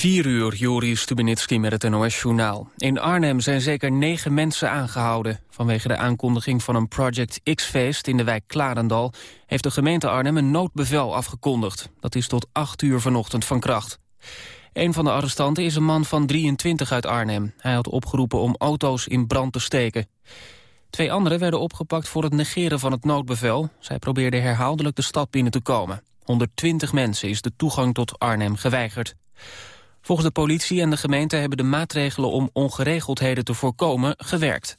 4 uur, Joris Stubenitski met het NOS-journaal. In Arnhem zijn zeker negen mensen aangehouden. Vanwege de aankondiging van een Project X-feest in de wijk Klarendal... heeft de gemeente Arnhem een noodbevel afgekondigd. Dat is tot 8 uur vanochtend van kracht. Een van de arrestanten is een man van 23 uit Arnhem. Hij had opgeroepen om auto's in brand te steken. Twee anderen werden opgepakt voor het negeren van het noodbevel. Zij probeerden herhaaldelijk de stad binnen te komen. 120 mensen is de toegang tot Arnhem geweigerd. Volgens de politie en de gemeente hebben de maatregelen om ongeregeldheden te voorkomen gewerkt.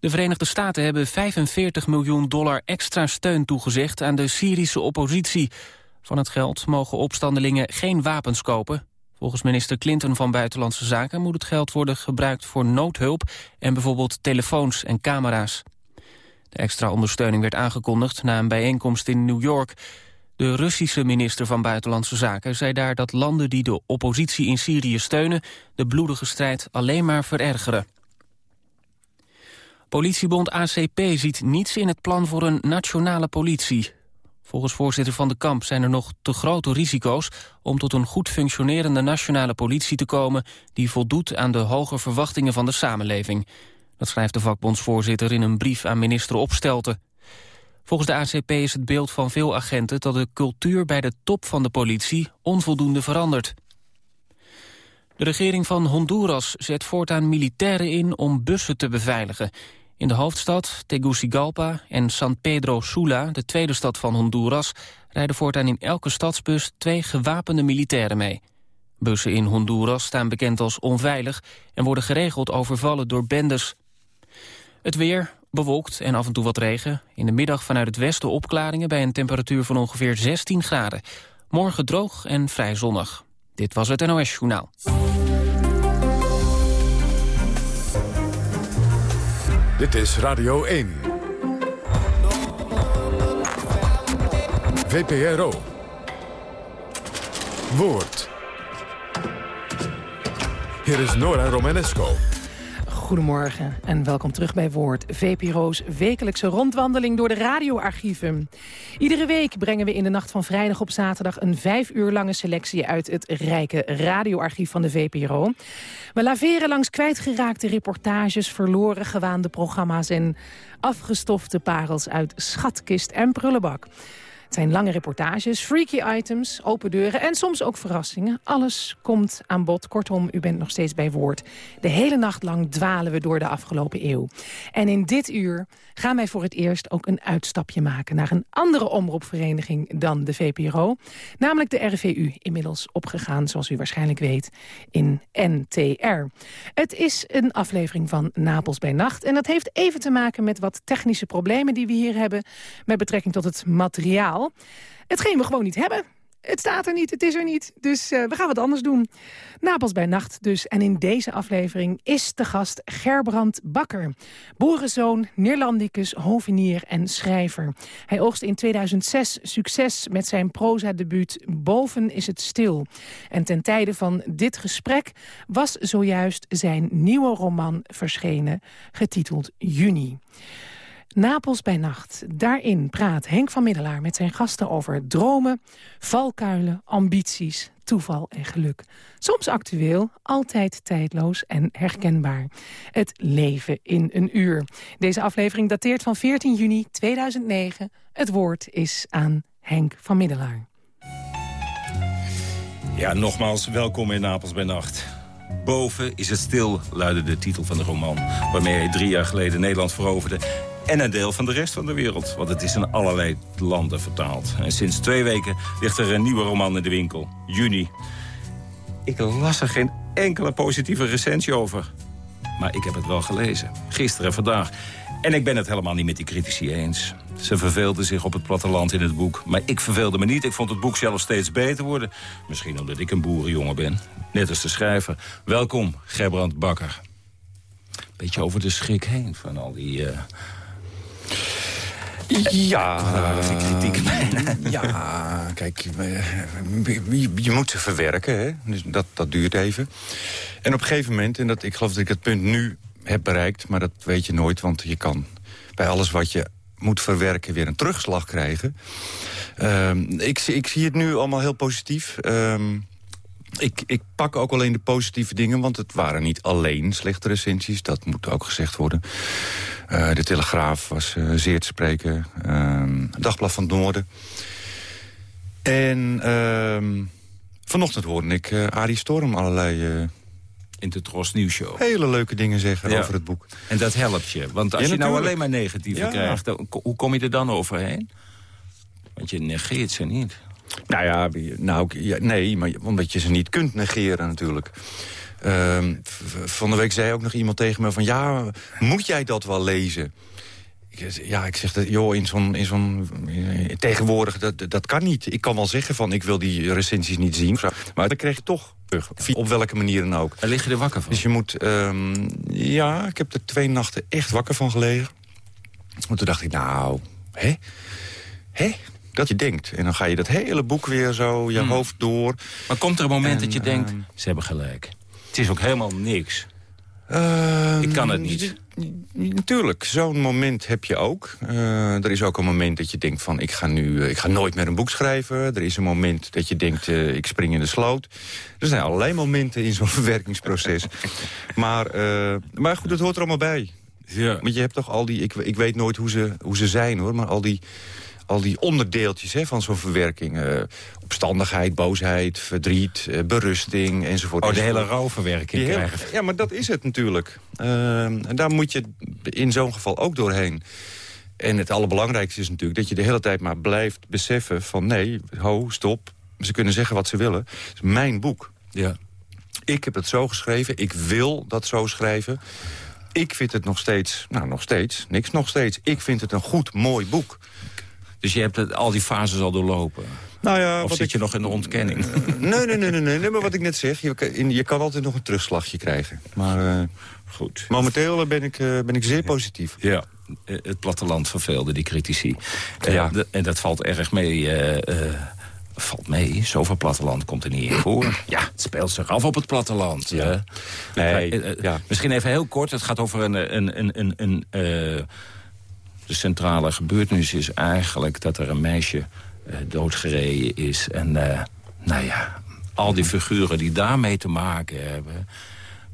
De Verenigde Staten hebben 45 miljoen dollar extra steun toegezegd aan de Syrische oppositie. Van het geld mogen opstandelingen geen wapens kopen. Volgens minister Clinton van Buitenlandse Zaken moet het geld worden gebruikt voor noodhulp en bijvoorbeeld telefoons en camera's. De extra ondersteuning werd aangekondigd na een bijeenkomst in New York. De Russische minister van Buitenlandse Zaken zei daar dat landen die de oppositie in Syrië steunen de bloedige strijd alleen maar verergeren. Politiebond ACP ziet niets in het plan voor een nationale politie. Volgens voorzitter Van de Kamp zijn er nog te grote risico's... om tot een goed functionerende nationale politie te komen... die voldoet aan de hoge verwachtingen van de samenleving. Dat schrijft de vakbondsvoorzitter in een brief aan minister Opstelten. Volgens de ACP is het beeld van veel agenten dat de cultuur bij de top van de politie onvoldoende verandert. De regering van Honduras zet voortaan militairen in om bussen te beveiligen. In de hoofdstad, Tegucigalpa en San Pedro Sula, de tweede stad van Honduras... rijden voortaan in elke stadsbus twee gewapende militairen mee. Bussen in Honduras staan bekend als onveilig... en worden geregeld overvallen door bendes. Het weer, bewolkt en af en toe wat regen. In de middag vanuit het westen opklaringen bij een temperatuur van ongeveer 16 graden. Morgen droog en vrij zonnig. Dit was het NOS Journaal. Dit is Radio 1. VPRO. Woord. Hier is Nora Romanesco. Goedemorgen en welkom terug bij Woord. VPRO's wekelijkse rondwandeling door de radioarchieven. Iedere week brengen we in de nacht van vrijdag op zaterdag... een vijf uur lange selectie uit het rijke radioarchief van de VPRO. We laveren langs kwijtgeraakte reportages, verloren gewaande programma's... en afgestofte parels uit schatkist en prullenbak. Het zijn lange reportages, freaky items, open deuren en soms ook verrassingen. Alles komt aan bod. Kortom, u bent nog steeds bij woord. De hele nacht lang dwalen we door de afgelopen eeuw. En in dit uur gaan wij voor het eerst ook een uitstapje maken... naar een andere omroepvereniging dan de VPRO. Namelijk de RVU, inmiddels opgegaan, zoals u waarschijnlijk weet, in NTR. Het is een aflevering van Napels bij Nacht. En dat heeft even te maken met wat technische problemen die we hier hebben... met betrekking tot het materiaal. Hetgeen we gewoon niet hebben. Het staat er niet, het is er niet. Dus uh, we gaan wat anders doen. Napels bij nacht dus. En in deze aflevering is de gast Gerbrand Bakker. Boerenzoon, Neerlandicus, hovenier en schrijver. Hij oogst in 2006 succes met zijn proza-debuut Boven is het stil. En ten tijde van dit gesprek was zojuist zijn nieuwe roman verschenen, getiteld Juni. Napels bij Nacht. Daarin praat Henk van Middelaar met zijn gasten over dromen, valkuilen, ambities, toeval en geluk. Soms actueel, altijd tijdloos en herkenbaar. Het leven in een uur. Deze aflevering dateert van 14 juni 2009. Het woord is aan Henk van Middelaar. Ja, nogmaals, welkom in Napels bij Nacht. Boven is het stil, luidde de titel van de roman... waarmee hij drie jaar geleden Nederland veroverde en een deel van de rest van de wereld. Want het is in allerlei landen vertaald. En sinds twee weken ligt er een nieuwe roman in de winkel. Juni. Ik las er geen enkele positieve recensie over. Maar ik heb het wel gelezen. Gisteren en vandaag. En ik ben het helemaal niet met die critici eens. Ze verveelden zich op het platteland in het boek. Maar ik verveelde me niet. Ik vond het boek zelf steeds beter worden. Misschien omdat ik een boerenjongen ben. Net als de schrijver. Welkom, Gerbrand Bakker. Beetje over de schrik heen van al die... Uh, ja, kritiek. ja, kijk, je, je moet ze verwerken, hè? Dus dat, dat duurt even. En op een gegeven moment, en dat, ik geloof dat ik het punt nu heb bereikt... maar dat weet je nooit, want je kan bij alles wat je moet verwerken weer een terugslag krijgen. Um, ik, ik zie het nu allemaal heel positief. Um, ik, ik pak ook alleen de positieve dingen, want het waren niet alleen slechte recensies. Dat moet ook gezegd worden. Uh, de Telegraaf was uh, zeer te spreken. Uh, Dagblad van het Noorden. En ehm, vanochtend hoorde ik uh, Arie Storm allerlei... in de Tros Nieuwsshow. Hele leuke dingen zeggen ja. over het boek. En dat helpt je. Want als Ja, je nou alleen maar negatieve Ja. krijgt... dan- hoe kom je er dan overheen? Want je negeert ze niet. Nou ja, nou, ja, nee, maar omdat je ze niet kunt negeren natuurlijk. Ehm, van de week zei ook nog iemand tegen me van... ja, moet jij dat wel lezen? Ja, ik zeg, dat, joh, in zo'n... in zo'n eh, tegenwoordig, dat, dat kan niet. Ik kan wel zeggen van, ik wil die recensies niet zien. Maar dan kreeg ik toch terug. Op welke manier dan ook. Daar lig je er wakker van. Dus je moet... ehm, ja, ik heb er twee nachten echt wakker van gelegen. Toen dacht ik, nou, hè? Hè? Dat je denkt. En dan ga je dat hele boek weer zo, je hoofd door. Maar komt er een moment En, dat je denkt, ehm, ze hebben gelijk. Het is ook helemaal niks. Ehm, Ik kan het niet. Natuurlijk, zo'n moment heb je ook. Eh, er is ook een moment dat je denkt van... ik ga, nu, eh, ik ga nooit meer een boek schrijven. Er is een moment dat je denkt, eh, ik spring in de sloot. Er zijn allerlei momenten in zo'n verwerkingsproces. maar, maar goed, het hoort er allemaal bij. Ja. Want je hebt toch al die... Ik, ik weet nooit hoe ze, hoe ze zijn, hoor. Maar al die, al die onderdeeltjes hè, van zo'n verwerking. eh, opstandigheid, boosheid, verdriet, eh, berusting, enzovoort. Oh, de hele enzovoort. rouwverwerking hele- krijgen. ja, maar dat is het natuurlijk. Ehm, en daar moet je in zo'n geval ook doorheen. En het allerbelangrijkste is natuurlijk dat je de hele tijd maar blijft beseffen van... nee, ho, stop, ze kunnen zeggen wat ze willen. Het is mijn boek. Ja. Ik heb het zo geschreven, ik wil dat zo schrijven. Ik vind het nog steeds, nou nog steeds, niks nog steeds. Ik vind het een goed, mooi boek. Dus je hebt het, al die fases al doorlopen. Nou ja, Of wat zit ik- je nog in de ontkenning? Nee, nee, nee, nee, nee, maar wat ik net zeg, je, kan- je kan altijd nog een terugslagje krijgen. Maar eh, Goed. momenteel ben ik, eh, ben ik zeer positief. Ja, eh, het platteland verveelde die critici. Eh, Ja. en dat valt erg mee. eh, eh, valt mee, zoveel platteland komt er niet in voor. Ja, het speelt zich af op het platteland. Ja. Nee, Eh, eh, ja. Misschien even heel kort. Het gaat over een... een, een, een, een eh, de centrale gebeurtenis is eigenlijk dat er een meisje eh, doodgereden is. En eh, nou ja, al die figuren die daarmee te maken hebben...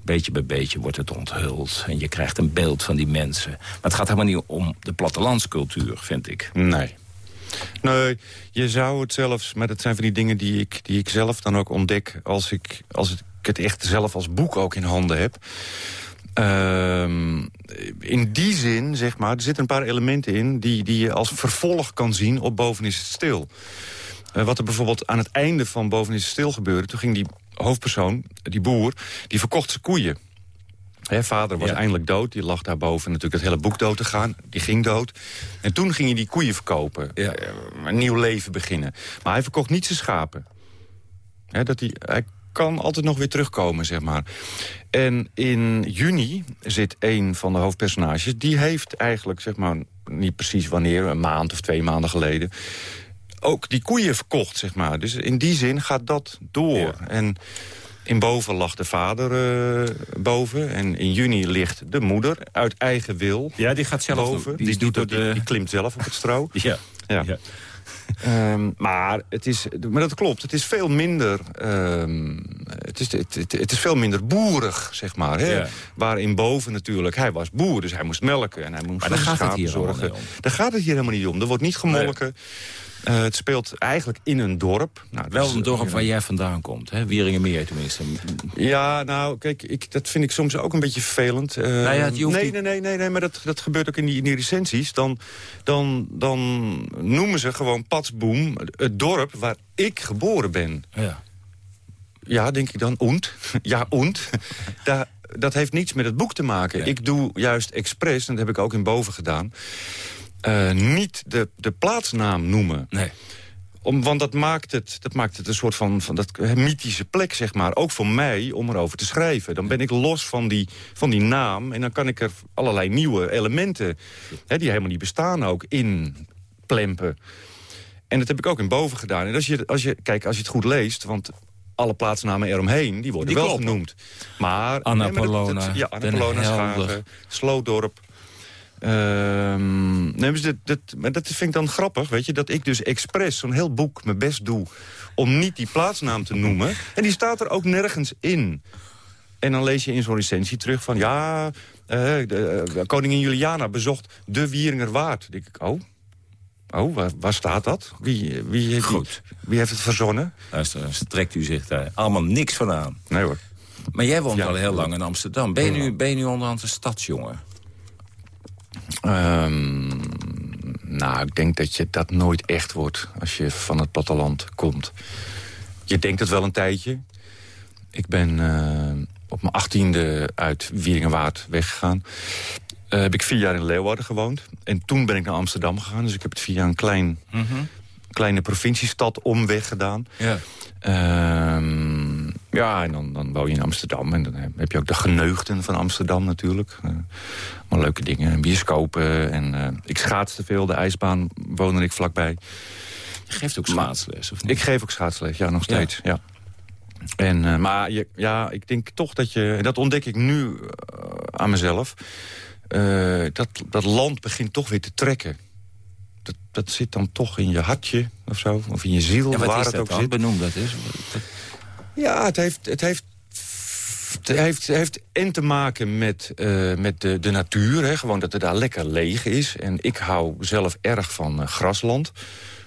beetje bij beetje wordt het onthuld. En je krijgt een beeld van die mensen. Maar het gaat helemaal niet om de plattelandscultuur, vind ik. Nee. Nee, je zou het zelfs... Maar dat zijn van die dingen die ik, die ik zelf dan ook ontdek... als ik, als ik het echt zelf als boek ook in handen heb. Ehm, in die zin, zeg maar, er zitten een paar elementen in... die, die je als vervolg kan zien op Boven is het stil. Eh, wat er bijvoorbeeld aan het einde van Boven is het stil gebeurde... toen ging die hoofdpersoon, die boer, die verkocht zijn koeien. Hè, vader was Ja. eindelijk dood. Die lag daarboven natuurlijk het hele boek dood te gaan. Die ging dood. En toen ging hij die koeien verkopen. Ja. Eh, een nieuw leven beginnen. Maar hij verkocht niet zijn schapen. Hè, dat hij, hij kan altijd nog weer terugkomen, zeg maar. En in juni zit een van de hoofdpersonages... die heeft eigenlijk, zeg maar, niet precies wanneer... een maand of twee maanden geleden... ook die koeien verkocht, zeg maar. Dus in die zin gaat dat door. Ja. En in boven lag de vader eh, boven. En in juni ligt de moeder uit eigen wil Ja, die gaat zelf boven. Die, Die, doet die, de- die klimt zelf op het stro. Ja. Ja. Ja. Ehm, maar, het is, maar dat klopt, het is veel minder... ehm, het, is, het, het, het is veel minder boerig, zeg maar. Hè? Ja. Waarin boven natuurlijk, hij was boer, dus hij moest melken... en hij moest Maar voor daar de gaat het hier zorgen. Daar gaat het hier helemaal niet om. Er wordt niet gemolken. Eh, het speelt eigenlijk in een dorp. Nou, Wel een dorp eh, waar jij vandaan komt, hè? Wieringenmeer tenminste. Ja, nou, kijk, ik, dat vind ik soms ook een beetje vervelend. Eh, Nou ja, nee, nee, nee, nee, nee, maar dat, dat gebeurt ook in die, in die recensies. Dan, dan, dan noemen ze gewoon Patsboom het dorp waar ik geboren ben. Ja. Ja, denk ik dan, und. Ja, und. Daar, dat heeft niets met het boek te maken. Ik doe juist expres, en dat heb ik ook in boven gedaan... eh, niet de, de plaatsnaam noemen. Nee. Om, want dat maakt, het, dat maakt het een soort van, van dat eh, mythische plek, zeg maar. Ook voor mij om erover te schrijven. Dan ben ik los van die, van die naam. En dan kan ik er allerlei nieuwe elementen... Hè, die helemaal niet bestaan ook, in plempen. En dat heb ik ook in boven gedaan. En als je, als je, kijk, als je het goed leest... want alle plaatsnamen eromheen, die worden Die wel genoemd. Maar, Anna nee, maar dat- dat- Polona, ja, Anna Polona. Schagen, Slootdorp... Ehm, nee, maar dat, dat, maar dat vind ik dan grappig, weet je. Dat ik dus expres zo'n heel boek mijn best doe... om niet die plaatsnaam te noemen. En die staat er ook nergens in. En dan lees je in zo'n recensie terug van... ja, uh, de, uh, koningin Juliana bezocht de Wieringerwaard. Dan denk ik, oh, oh waar, waar staat dat? Wie, wie, heeft, Goed. wie heeft het verzonnen? Luister, trekt u zich daar allemaal niks van aan. Nee hoor. Maar jij woont Ja. al heel lang in Amsterdam. Ben je nu, ben je nu onderhand een stadsjongen? Ehm, nou, ik denk dat je dat nooit echt wordt als je van het platteland komt. Je denkt het wel een tijdje. Ik ben eh, op mijn achttiende uit Wieringenwaard weggegaan. Eh, heb ik vier jaar in Leeuwarden gewoond. En toen ben ik naar Amsterdam gegaan. Dus ik heb het via een klein, kleine provinciestad omweg gedaan. Ja. Ehm, ja, en dan, dan woon je in Amsterdam. En dan heb je ook de geneugten van Amsterdam natuurlijk. Eh, maar leuke dingen, bioscopen. En eh, ik schaatste veel, de ijsbaan woonde ik vlakbij. Je geeft ook schaatsles, of niet? Ik geef ook schaatsles, ja, nog steeds. Ja. En, eh, maar je, ja, ik denk toch dat je... En dat ontdek ik nu aan mezelf. dat, dat land begint toch weer te trekken. Dat, dat zit dan toch in je hartje of zo. Of in je ziel, Ja, waar is het dat ook dan? zit. Benoem dat eens. Dat- Ja, het heeft, het heeft, het heeft, en te maken met, eh, met de, de natuur. Hè? Gewoon dat het daar lekker leeg is. En ik hou zelf erg van eh, grasland.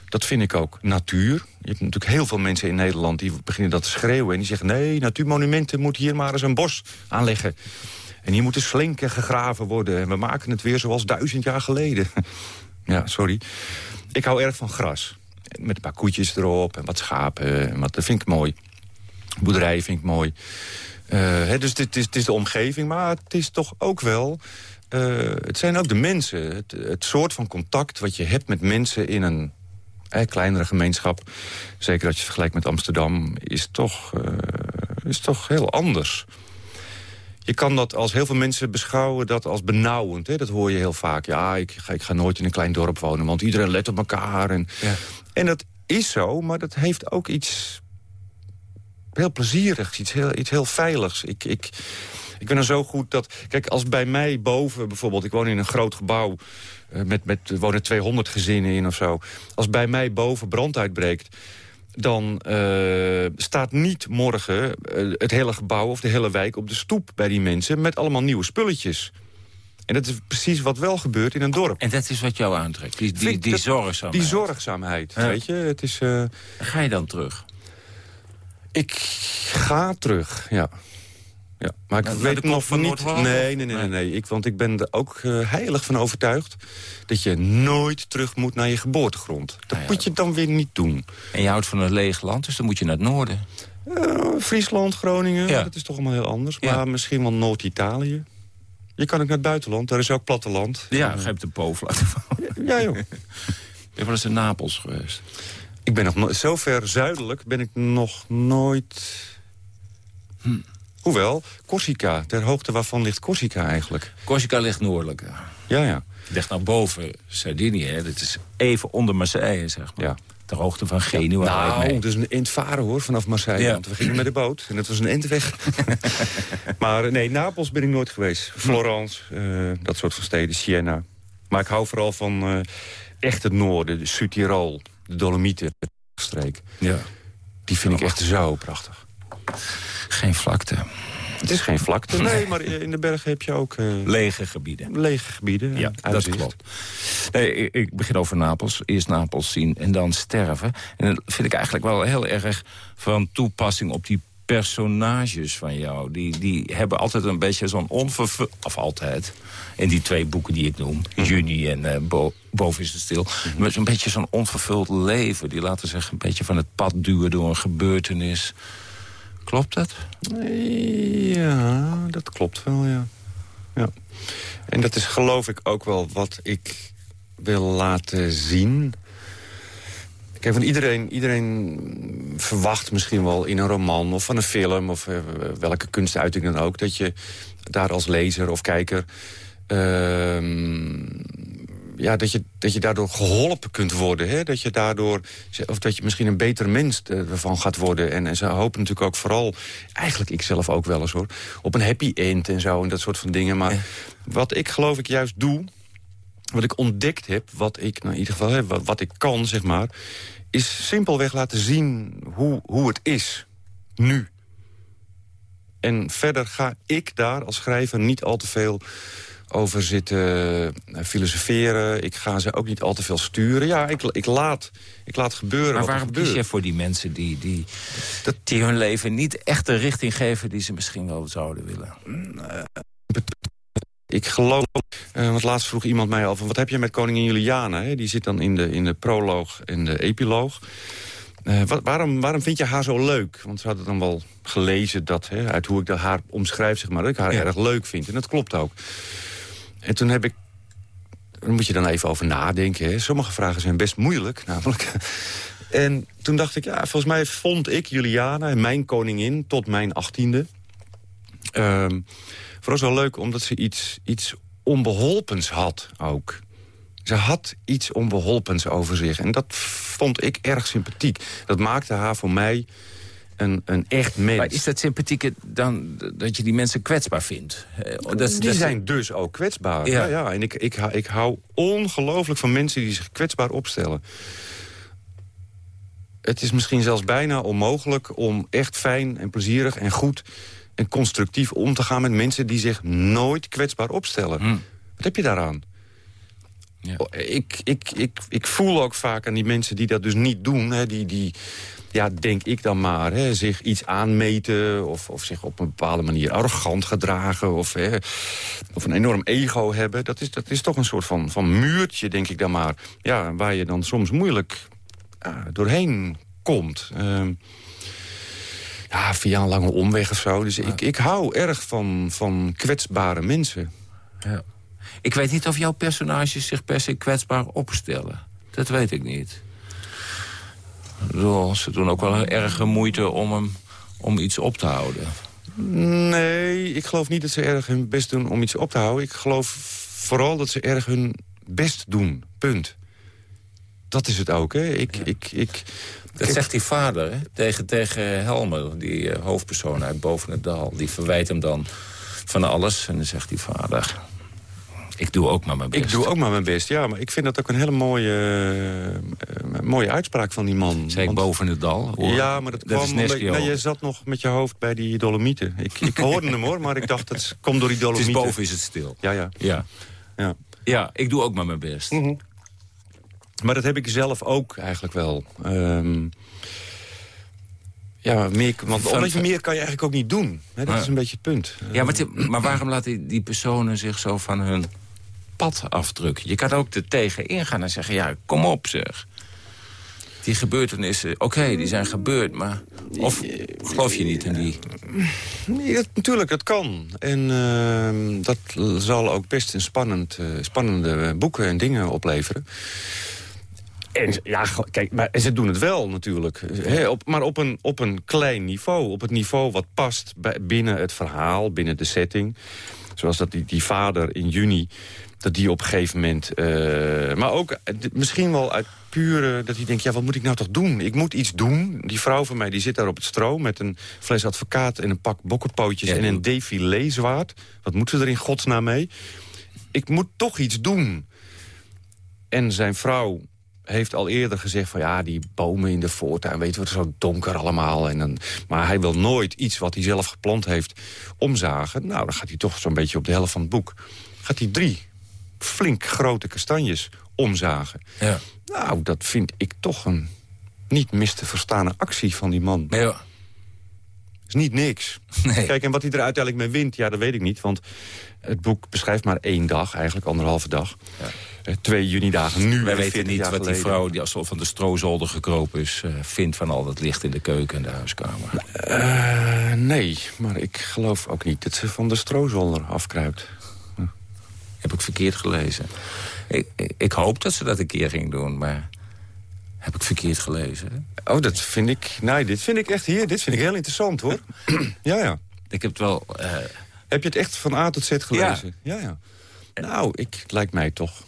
Dat vind ik ook natuur. Je hebt natuurlijk heel veel mensen in Nederland die beginnen dat te schreeuwen. En die zeggen, nee, natuurmonumenten moeten hier maar eens een bos aanleggen. En hier moeten slinken gegraven worden. En we maken het weer zoals duizend jaar geleden. ja, sorry. Ik hou erg van gras. Met een paar koetjes erop en wat schapen. Dat vind ik mooi. Boerderijen vind ik mooi. Eh, hè, dus het is, het is de omgeving, maar het is toch ook wel... eh, het zijn ook de mensen. Het, het soort van contact wat je hebt met mensen in een eh, kleinere gemeenschap... zeker als je vergelijkt met Amsterdam, is toch, eh, is toch heel anders. Je kan dat als heel veel mensen beschouwen dat als benauwend. Hè? Dat hoor je heel vaak. Ja, ik ga, ik ga nooit in een klein dorp wonen, want iedereen let op elkaar. En, Ja. en dat is zo, maar dat heeft ook iets heel plezierigs, iets heel, iets heel veiligs. Ik, ik, ik ben er zo goed dat... Kijk, als bij mij boven bijvoorbeeld... Ik woon in een groot gebouw eh, met, met er wonen 200 gezinnen in of zo. Als bij mij boven brand uitbreekt... dan eh, staat niet morgen eh, het hele gebouw of de hele wijk op de stoep bij die mensen... met allemaal nieuwe spulletjes. En dat is precies wat wel gebeurt in een dorp. En dat is wat jou aantrekt, die, die, zorgzaamheid. Die zorgzaamheid, Ja. weet je. Het is... Ga je dan terug? Ik ga terug, ja. ja. Maar ik weet nog van niet... Nee, nee, nee, nee. Ik, want ik ben er ook eh, heilig van overtuigd... dat je nooit terug moet naar je geboortegrond. Dat Nou moet je dan weer niet doen. En je houdt van een leeg land, dus dan moet je naar het noorden. Eh, Friesland, Groningen, Ja. dat is toch allemaal heel anders. Ja. Maar misschien wel Noord-Italië. Je kan ook naar het buitenland, daar is ook platteland. Ja, de povel laten vallen. ja, joh. Ben je wel eens in Napels geweest? Ik ben nog no- zo ver zuidelijk ben ik nog nooit... Hm. Hoewel, Corsica, ter hoogte waarvan ligt Corsica eigenlijk? Corsica ligt noordelijk. Ja, ja. ligt nou boven Sardinië. hè. Dit is even onder Marseille, zeg maar. Ja. Ter hoogte van Genua. lijkt Nou, dat is een eind varen hoor, vanaf Marseille. Ja. Want we gingen met de boot en het was een endweg. maar eh, nee, Napels ben ik nooit geweest. Florence, eh, dat soort van steden, Siena. Maar ik hou vooral van eh, echt het noorden, de Zuid-Tirol, de Dolomieten, streek. Ja. Die vind ik echt zo prachtig. Geen vlakte. Het is geen vlakte, nee, maar in de bergen heb je ook eh, Lege gebieden. lege gebieden. Ja, en dat uitzicht. klopt. Nee, ik, ik begin over Napels. Eerst Napels zien en dan sterven. En dat vind ik eigenlijk wel heel erg van toepassing op die personages van jou. Die, die hebben altijd een beetje zo'n onvervuld... Of altijd. In die twee boeken die ik noem. Juni en eh, Bo- Boven is het stil. Met zo'n beetje zo'n onvervuld leven. Die laten zich een beetje van het pad duwen door een gebeurtenis. Klopt dat? Ja, dat klopt wel, ja. ja. En dat is geloof ik ook wel wat ik wil laten zien. Kijk, van iedereen, iedereen verwacht misschien wel in een roman of van een film... of eh, welke kunstuiting dan ook... dat je daar als lezer of kijker... ehm, ja, dat, je, dat je daardoor geholpen kunt worden. Hè? Dat je daardoor, of dat je misschien een beter mens eh, ervan gaat worden. En, en ze hopen natuurlijk ook vooral, eigenlijk ik zelf ook wel eens hoor... op een happy end en zo en dat soort van dingen. Maar wat ik geloof ik juist doe... wat ik ontdekt heb, wat ik nou in ieder geval heb, wat, wat ik kan, zeg maar... is simpelweg laten zien hoe, hoe het is, nu. En verder ga ik daar als schrijver niet al te veel over zitten eh, filosoferen. Ik ga ze ook niet al te veel sturen. Ja, ik, ik, laat, ik laat gebeuren Maar wat waarom gebeurt. kies je voor die mensen die, die, die hun leven niet echt de richting geven... die ze misschien wel zouden willen? Ik geloof, eh, want laatst vroeg iemand mij al... van wat heb je met koningin Juliana? Hè? Die zit dan in de, in de proloog en de epiloog. Eh, wat, waarom, waarom vind je haar zo leuk? Want ze hadden dan wel gelezen dat, hè, uit hoe ik dat haar omschrijf... Zeg maar, dat ik haar Ja. erg leuk vind. En dat klopt ook. En toen heb ik... Daar moet je dan even over nadenken. Hè. Sommige vragen zijn best moeilijk, namelijk. En toen dacht ik, ja, volgens mij vond ik Juliana, mijn koningin... tot mijn achttiende... Ehm, vooral zo leuk omdat ze iets, iets onbeholpens had ook. Ze had iets onbeholpens over zich. En dat vond ik erg sympathiek. Dat maakte haar voor mij een, een echt mens. Maar is dat sympathieke dan dat je die mensen kwetsbaar vindt? Eh, Dat, die dat- zijn dus ook kwetsbaar. Ja. Ja. Ja, En ik, ik, ik hou ongelooflijk van mensen die zich kwetsbaar opstellen. Het is misschien zelfs bijna onmogelijk om echt fijn en plezierig en goed en constructief om te gaan met mensen die zich nooit kwetsbaar opstellen. Hm. Wat heb je daaraan? Ja. Oh, Ik, ik, ik, ik voel ook vaak aan die mensen die dat dus niet doen. Hè, die, die, ja, denk ik dan maar, hè, zich iets aanmeten... Of, of zich op een bepaalde manier arrogant gedragen... of, hè, of een enorm ego hebben. Dat is, dat is toch een soort van, van muurtje, denk ik dan maar... Ja, waar je dan soms moeilijk ja, doorheen komt. Ehm, ja, via een lange omweg of zo. Dus ik, ik hou erg van, van kwetsbare mensen. Ja. Ik weet niet of jouw personages zich per se kwetsbaar opstellen. Dat weet ik niet. Bedoel, Ze doen ook wel een erge moeite om, hem, om iets op te houden. Nee, ik geloof niet dat ze erg hun best doen om iets op te houden. Ik geloof vooral dat ze erg hun best doen. Punt. Dat is het ook, hè. Ik, ik, ik, Dat zegt die vader hè? Tegen, tegen Helmer, die eh, hoofdpersoon uit Boven het Dal. Die verwijt hem dan van alles. En dan zegt die vader... Ik doe ook maar mijn best. ik doe ook maar mijn best, ja. Maar ik vind dat ook een hele mooie, eh, mooie uitspraak van die man. Zei ik Want- boven het dal? Hoor. Ja, maar dat, dat kwam omdat- nee, je zat nog met je hoofd bij die Dolomieten. Ik, ik hoorde hem hoor, maar ik dacht dat komt door die Het is Dolomieten. boven is het stil. Ja, ja, Ja. ja. ja, ik doe ook maar mijn best. Maar dat heb ik zelf ook eigenlijk wel. Ehm, ja, meer, want omdat je meer kan je eigenlijk ook niet doen. Hè, dat is een beetje het punt. Ja, maar, maar waarom laten die, die personen zich zo van hun pad afdrukken? Je kan ook er tegen ingaan en zeggen, ja, kom op zeg. Die gebeurtenissen, oké, die zijn gebeurd, maar... Of geloof je niet in die... Nee, dat, natuurlijk, dat kan. En ehm, dat zal ook best een spannend, eh, spannende boeken en dingen opleveren. En ja, kijk, maar ze doen het wel natuurlijk. Op, maar op een, op een klein niveau. Op het niveau wat past bij, binnen het verhaal, binnen de setting. Zoals dat die, die vader in juni, dat die op een gegeven moment... eh, maar ook eh, misschien wel uit pure... dat hij denkt, ja, wat moet ik nou toch doen? Ik moet iets doen. Die vrouw van mij die zit daar op het stro... met een fles advocaat en een pak bokkenpootjes... Ja, en een die- défilé-zwaard. Wat moet ze er in godsnaam mee? Ik moet toch iets doen. En zijn vrouw heeft al eerder gezegd van ja, die bomen in de voortuin, weet je wat, zo donker allemaal. En dan, maar hij wil nooit iets wat hij zelf geplant heeft omzagen. Nou, dan gaat hij toch zo'n beetje op de helft van het boek. Gaat hij drie flink grote kastanjes omzagen. Ja. Nou, dat vind ik toch een niet mis te verstane actie van die man. Nee, hoor. is niet niks. Nee. Kijk, en wat hij er uiteindelijk mee wint, ja, dat weet ik niet. Want het boek beschrijft maar één dag, eigenlijk anderhalve dag. Eh, Twee junidagen nu. Wij en weten 40 niet wat die vrouw die als van de stroozolder gekropen is... eh, vindt van al dat licht in de keuken en de huiskamer. Eh, nee, maar ik geloof ook niet dat ze van de stroozolder afkruipt. Heb ik verkeerd gelezen. Ik, ik, ik hoop dat ze dat een keer ging doen, maar... Heb ik verkeerd gelezen? Oh, dat vind ik... Nee, dit vind ik echt hier. Dit vind ik heel interessant, hoor. ja, ja. Ik heb het wel... eh, Heb je het echt van A tot Z gelezen? Ja, ja. Nou, ik, het lijkt mij toch.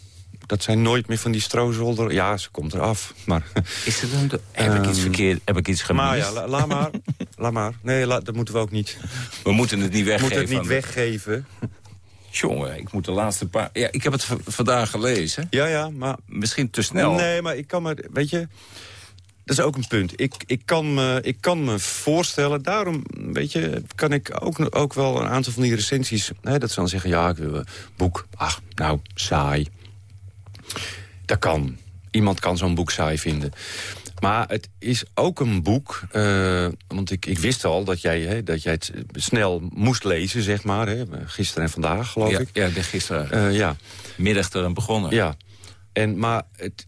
Dat zijn nooit meer van die stroozolder... Ja, ze komt eraf, maar... is een, heb ik iets verkeerd? Heb ik iets gemist? Maar ja, la- laat maar. laat maar. Nee, la- dat moeten we ook niet. We moeten het niet We weggeven. moeten het niet weggeven. Jongen, ik moet de laatste paar... Ja, ik heb het vandaag gelezen. Ja, ja, maar... Misschien te snel. Nee, maar ik kan me... Weet je, dat is ook een punt. Ik, ik, kan, me, ik kan me voorstellen, daarom weet je, kan ik ook, ook wel een aantal van die recensies... Hè, dat ze dan zeggen, ja, ik wil een boek. Ach, nou, saai. Dat kan. Iemand kan zo'n boek saai vinden. Maar het is ook een boek, uh, want ik, ik wist al dat jij, hè, dat jij het snel moest lezen, zeg maar. Hè, gisteren en vandaag, geloof ja, ik. Ja, gisteren uh, ja. middag eraan begonnen. Ja, en, maar, het,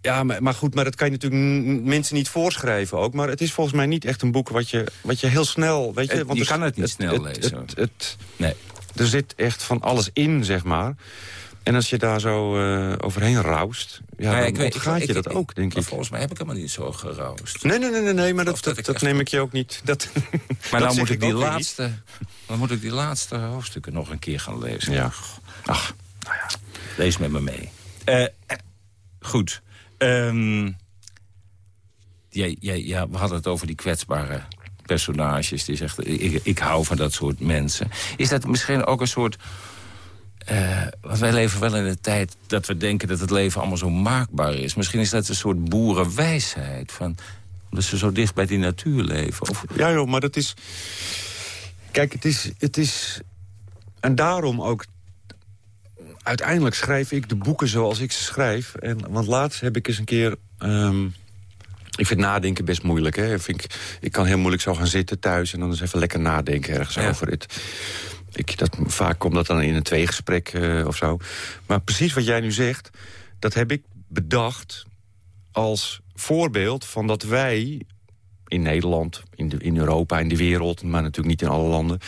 ja maar, maar, goed, maar dat kan je natuurlijk mensen niet voorschrijven ook. Maar het is volgens mij niet echt een boek wat je, wat je heel snel... Weet je, want je kan het niet snel lezen. Het, nee. Er zit echt van alles in, zeg maar. En als je daar zo uh, overheen roust, ja, ja dan ontgaat je ik, dat ook, denk ik. Volgens mij heb ik helemaal niet zo geroust. Nee, nee, nee, nee, nee maar dat, dat, dat, neem ik je ook niet. Dat, maar dan moet ik die laatste, dan moet ik die laatste hoofdstukken nog een keer gaan lezen. Ja. Ach, nou ja, lees met me mee. Uh, goed. Um, jij, jij, ja, we hadden het over die kwetsbare personages. Die zegt, ik, ik hou van dat soort mensen. Is dat misschien ook een soort uh, want wij leven wel in een tijd dat we denken dat het leven allemaal zo maakbaar is. Misschien is dat een soort boerenwijsheid. Van, dat ze zo dicht bij die natuur leven. Of... Ja joh, maar dat is... Kijk, het is, het is... En daarom ook... Uiteindelijk schrijf ik de boeken zoals ik ze schrijf. En, want laatst heb ik eens een keer... Um, ik vind nadenken best moeilijk. Hè? Ik, vind, ik kan heel moeilijk zo gaan zitten thuis... en dan eens even lekker nadenken ergens ja. over het ik, dat, vaak komt dat dan in een tweegesprek uh, of zo. Maar precies wat jij nu zegt, dat heb ik bedacht als voorbeeld van dat wij in Nederland, in, de, in Europa, in de wereld... maar natuurlijk niet in alle landen...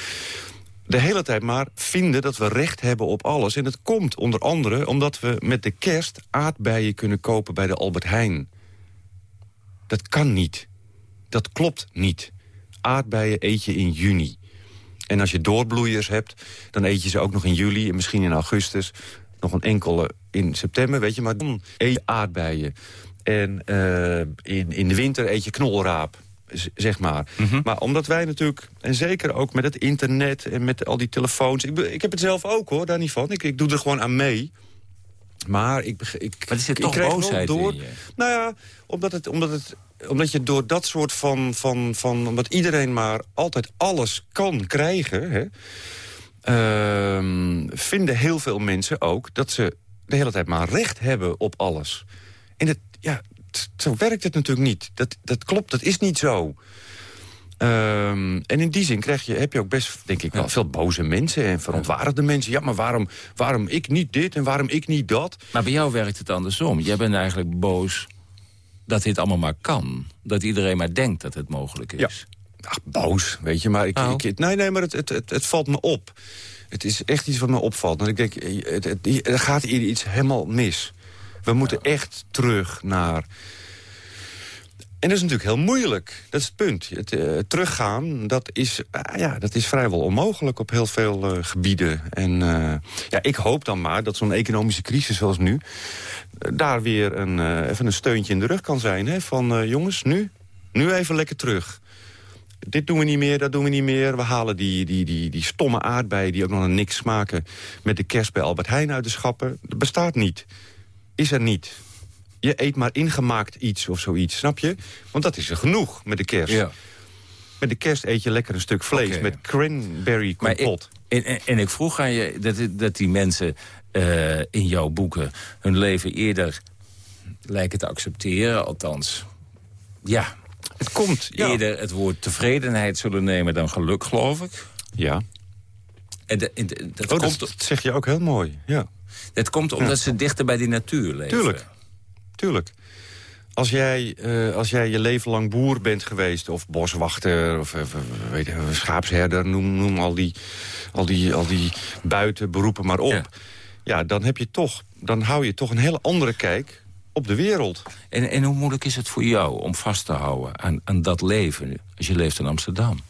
de hele tijd maar vinden dat we recht hebben op alles. En dat komt onder andere omdat we met de kerst aardbeien kunnen kopen bij de Albert Heijn. Dat kan niet. Dat klopt niet. Aardbeien eet je in juni. En als je doorbloeiers hebt, dan eet je ze ook nog in juli... en misschien in augustus, nog een enkele in september, weet je. Maar dan eet je aardbeien. En uh, in, in de winter eet je knolraap zeg maar. Mm -hmm. Maar omdat wij natuurlijk, en zeker ook met het internet en met al die telefoons... Ik, ik heb het zelf ook hoor, daar niet van. Ik, ik doe er gewoon aan mee. Maar ik... ik maar er zit ik toch boosheid door, in je? Nou ja, omdat het, omdat het omdat je door dat soort van, van, van... omdat iedereen maar altijd alles kan krijgen... Hè, uh, vinden heel veel mensen ook dat ze de hele tijd maar recht hebben op alles. En het, ja, zo werkt het natuurlijk niet. Dat, dat klopt, dat is niet zo. Um, en in die zin krijg je, heb je ook best, denk ik, wel ja. veel boze mensen en verontwaardigde mensen. Ja, maar waarom, waarom ik niet dit en waarom ik niet dat? Maar bij jou werkt het andersom. Jij bent eigenlijk boos dat dit allemaal maar kan. Dat iedereen maar denkt dat het mogelijk is. Ja. Ach, boos, weet je. Maar ik, oh. ik, nee, nee, maar het, het, het, het, valt me op. Het is echt iets wat me opvalt. En ik denk, het, het, er gaat hier iets helemaal mis. We moeten echt terug naar... En dat is natuurlijk heel moeilijk. Dat is het punt. Het uh, teruggaan, dat is, uh, ja, dat is vrijwel onmogelijk op heel veel uh, gebieden. En ja, ik hoop dan maar dat zo'n economische crisis zoals nu daar weer een, even een steuntje in de rug kan zijn. Hè? Van jongens, nu, nu even lekker terug. Dit doen we niet meer, dat doen we niet meer. We halen die, die, die, die stomme aardbeien die ook nog niks smaken... met de kerst bij Albert Heijn uit de schappen. Dat bestaat niet. Is er niet. Je eet maar ingemaakt iets of zoiets, snap je? Want dat is er genoeg met de kerst. Ja. Met de kerst eet je lekker een stuk vlees okay. met cranberry kompot. En, en, en, ik vroeg aan je dat, dat die mensen uh, in jouw boeken hun leven eerder lijken te accepteren. Althans, ja. Het komt, ja. Eerder het woord tevredenheid zullen nemen dan geluk, geloof ik. Ja. En de, en de, dat, oh, komt, dat zeg je ook heel mooi, ja. Dat komt omdat ja. ze dichter bij die natuur leven. Tuurlijk, tuurlijk. Als jij, uh, als jij je leven lang boer bent geweest... of boswachter, of uh, weet je, schaapsherder... noem, noem al, die, al, die, al die buitenberoepen maar op... Ja ja, dan, heb je toch, dan hou je toch een hele andere kijk op de wereld. En, en hoe moeilijk is het voor jou om vast te houden aan, aan dat leven... als je leeft in Amsterdam?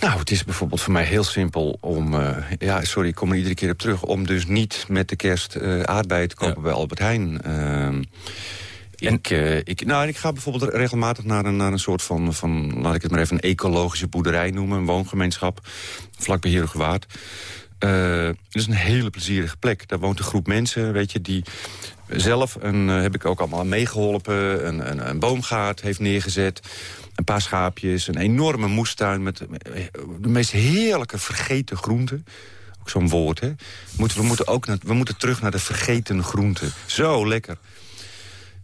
Nou, het is bijvoorbeeld voor mij heel simpel om... Uh, ja, sorry, ik kom er iedere keer op terug... om dus niet met de kerst uh, aardbeien te kopen ja. bij Albert Heijn. Uh, ik, uh, ik, nou, ik ga bijvoorbeeld regelmatig naar een, naar een soort van, van... laat ik het maar even een ecologische boerderij noemen... een woongemeenschap, vlak bij Heerhugowaard. Uh, het is een hele plezierige plek. Daar woont een groep mensen, weet je, die zelf, een, heb ik ook allemaal meegeholpen... Een, een, een boomgaard heeft neergezet een paar schaapjes, een enorme moestuin... met de meest heerlijke vergeten groenten. Ook zo'n woord, hè? we, moeten ook naar, we moeten terug naar de vergeten groenten. Zo lekker.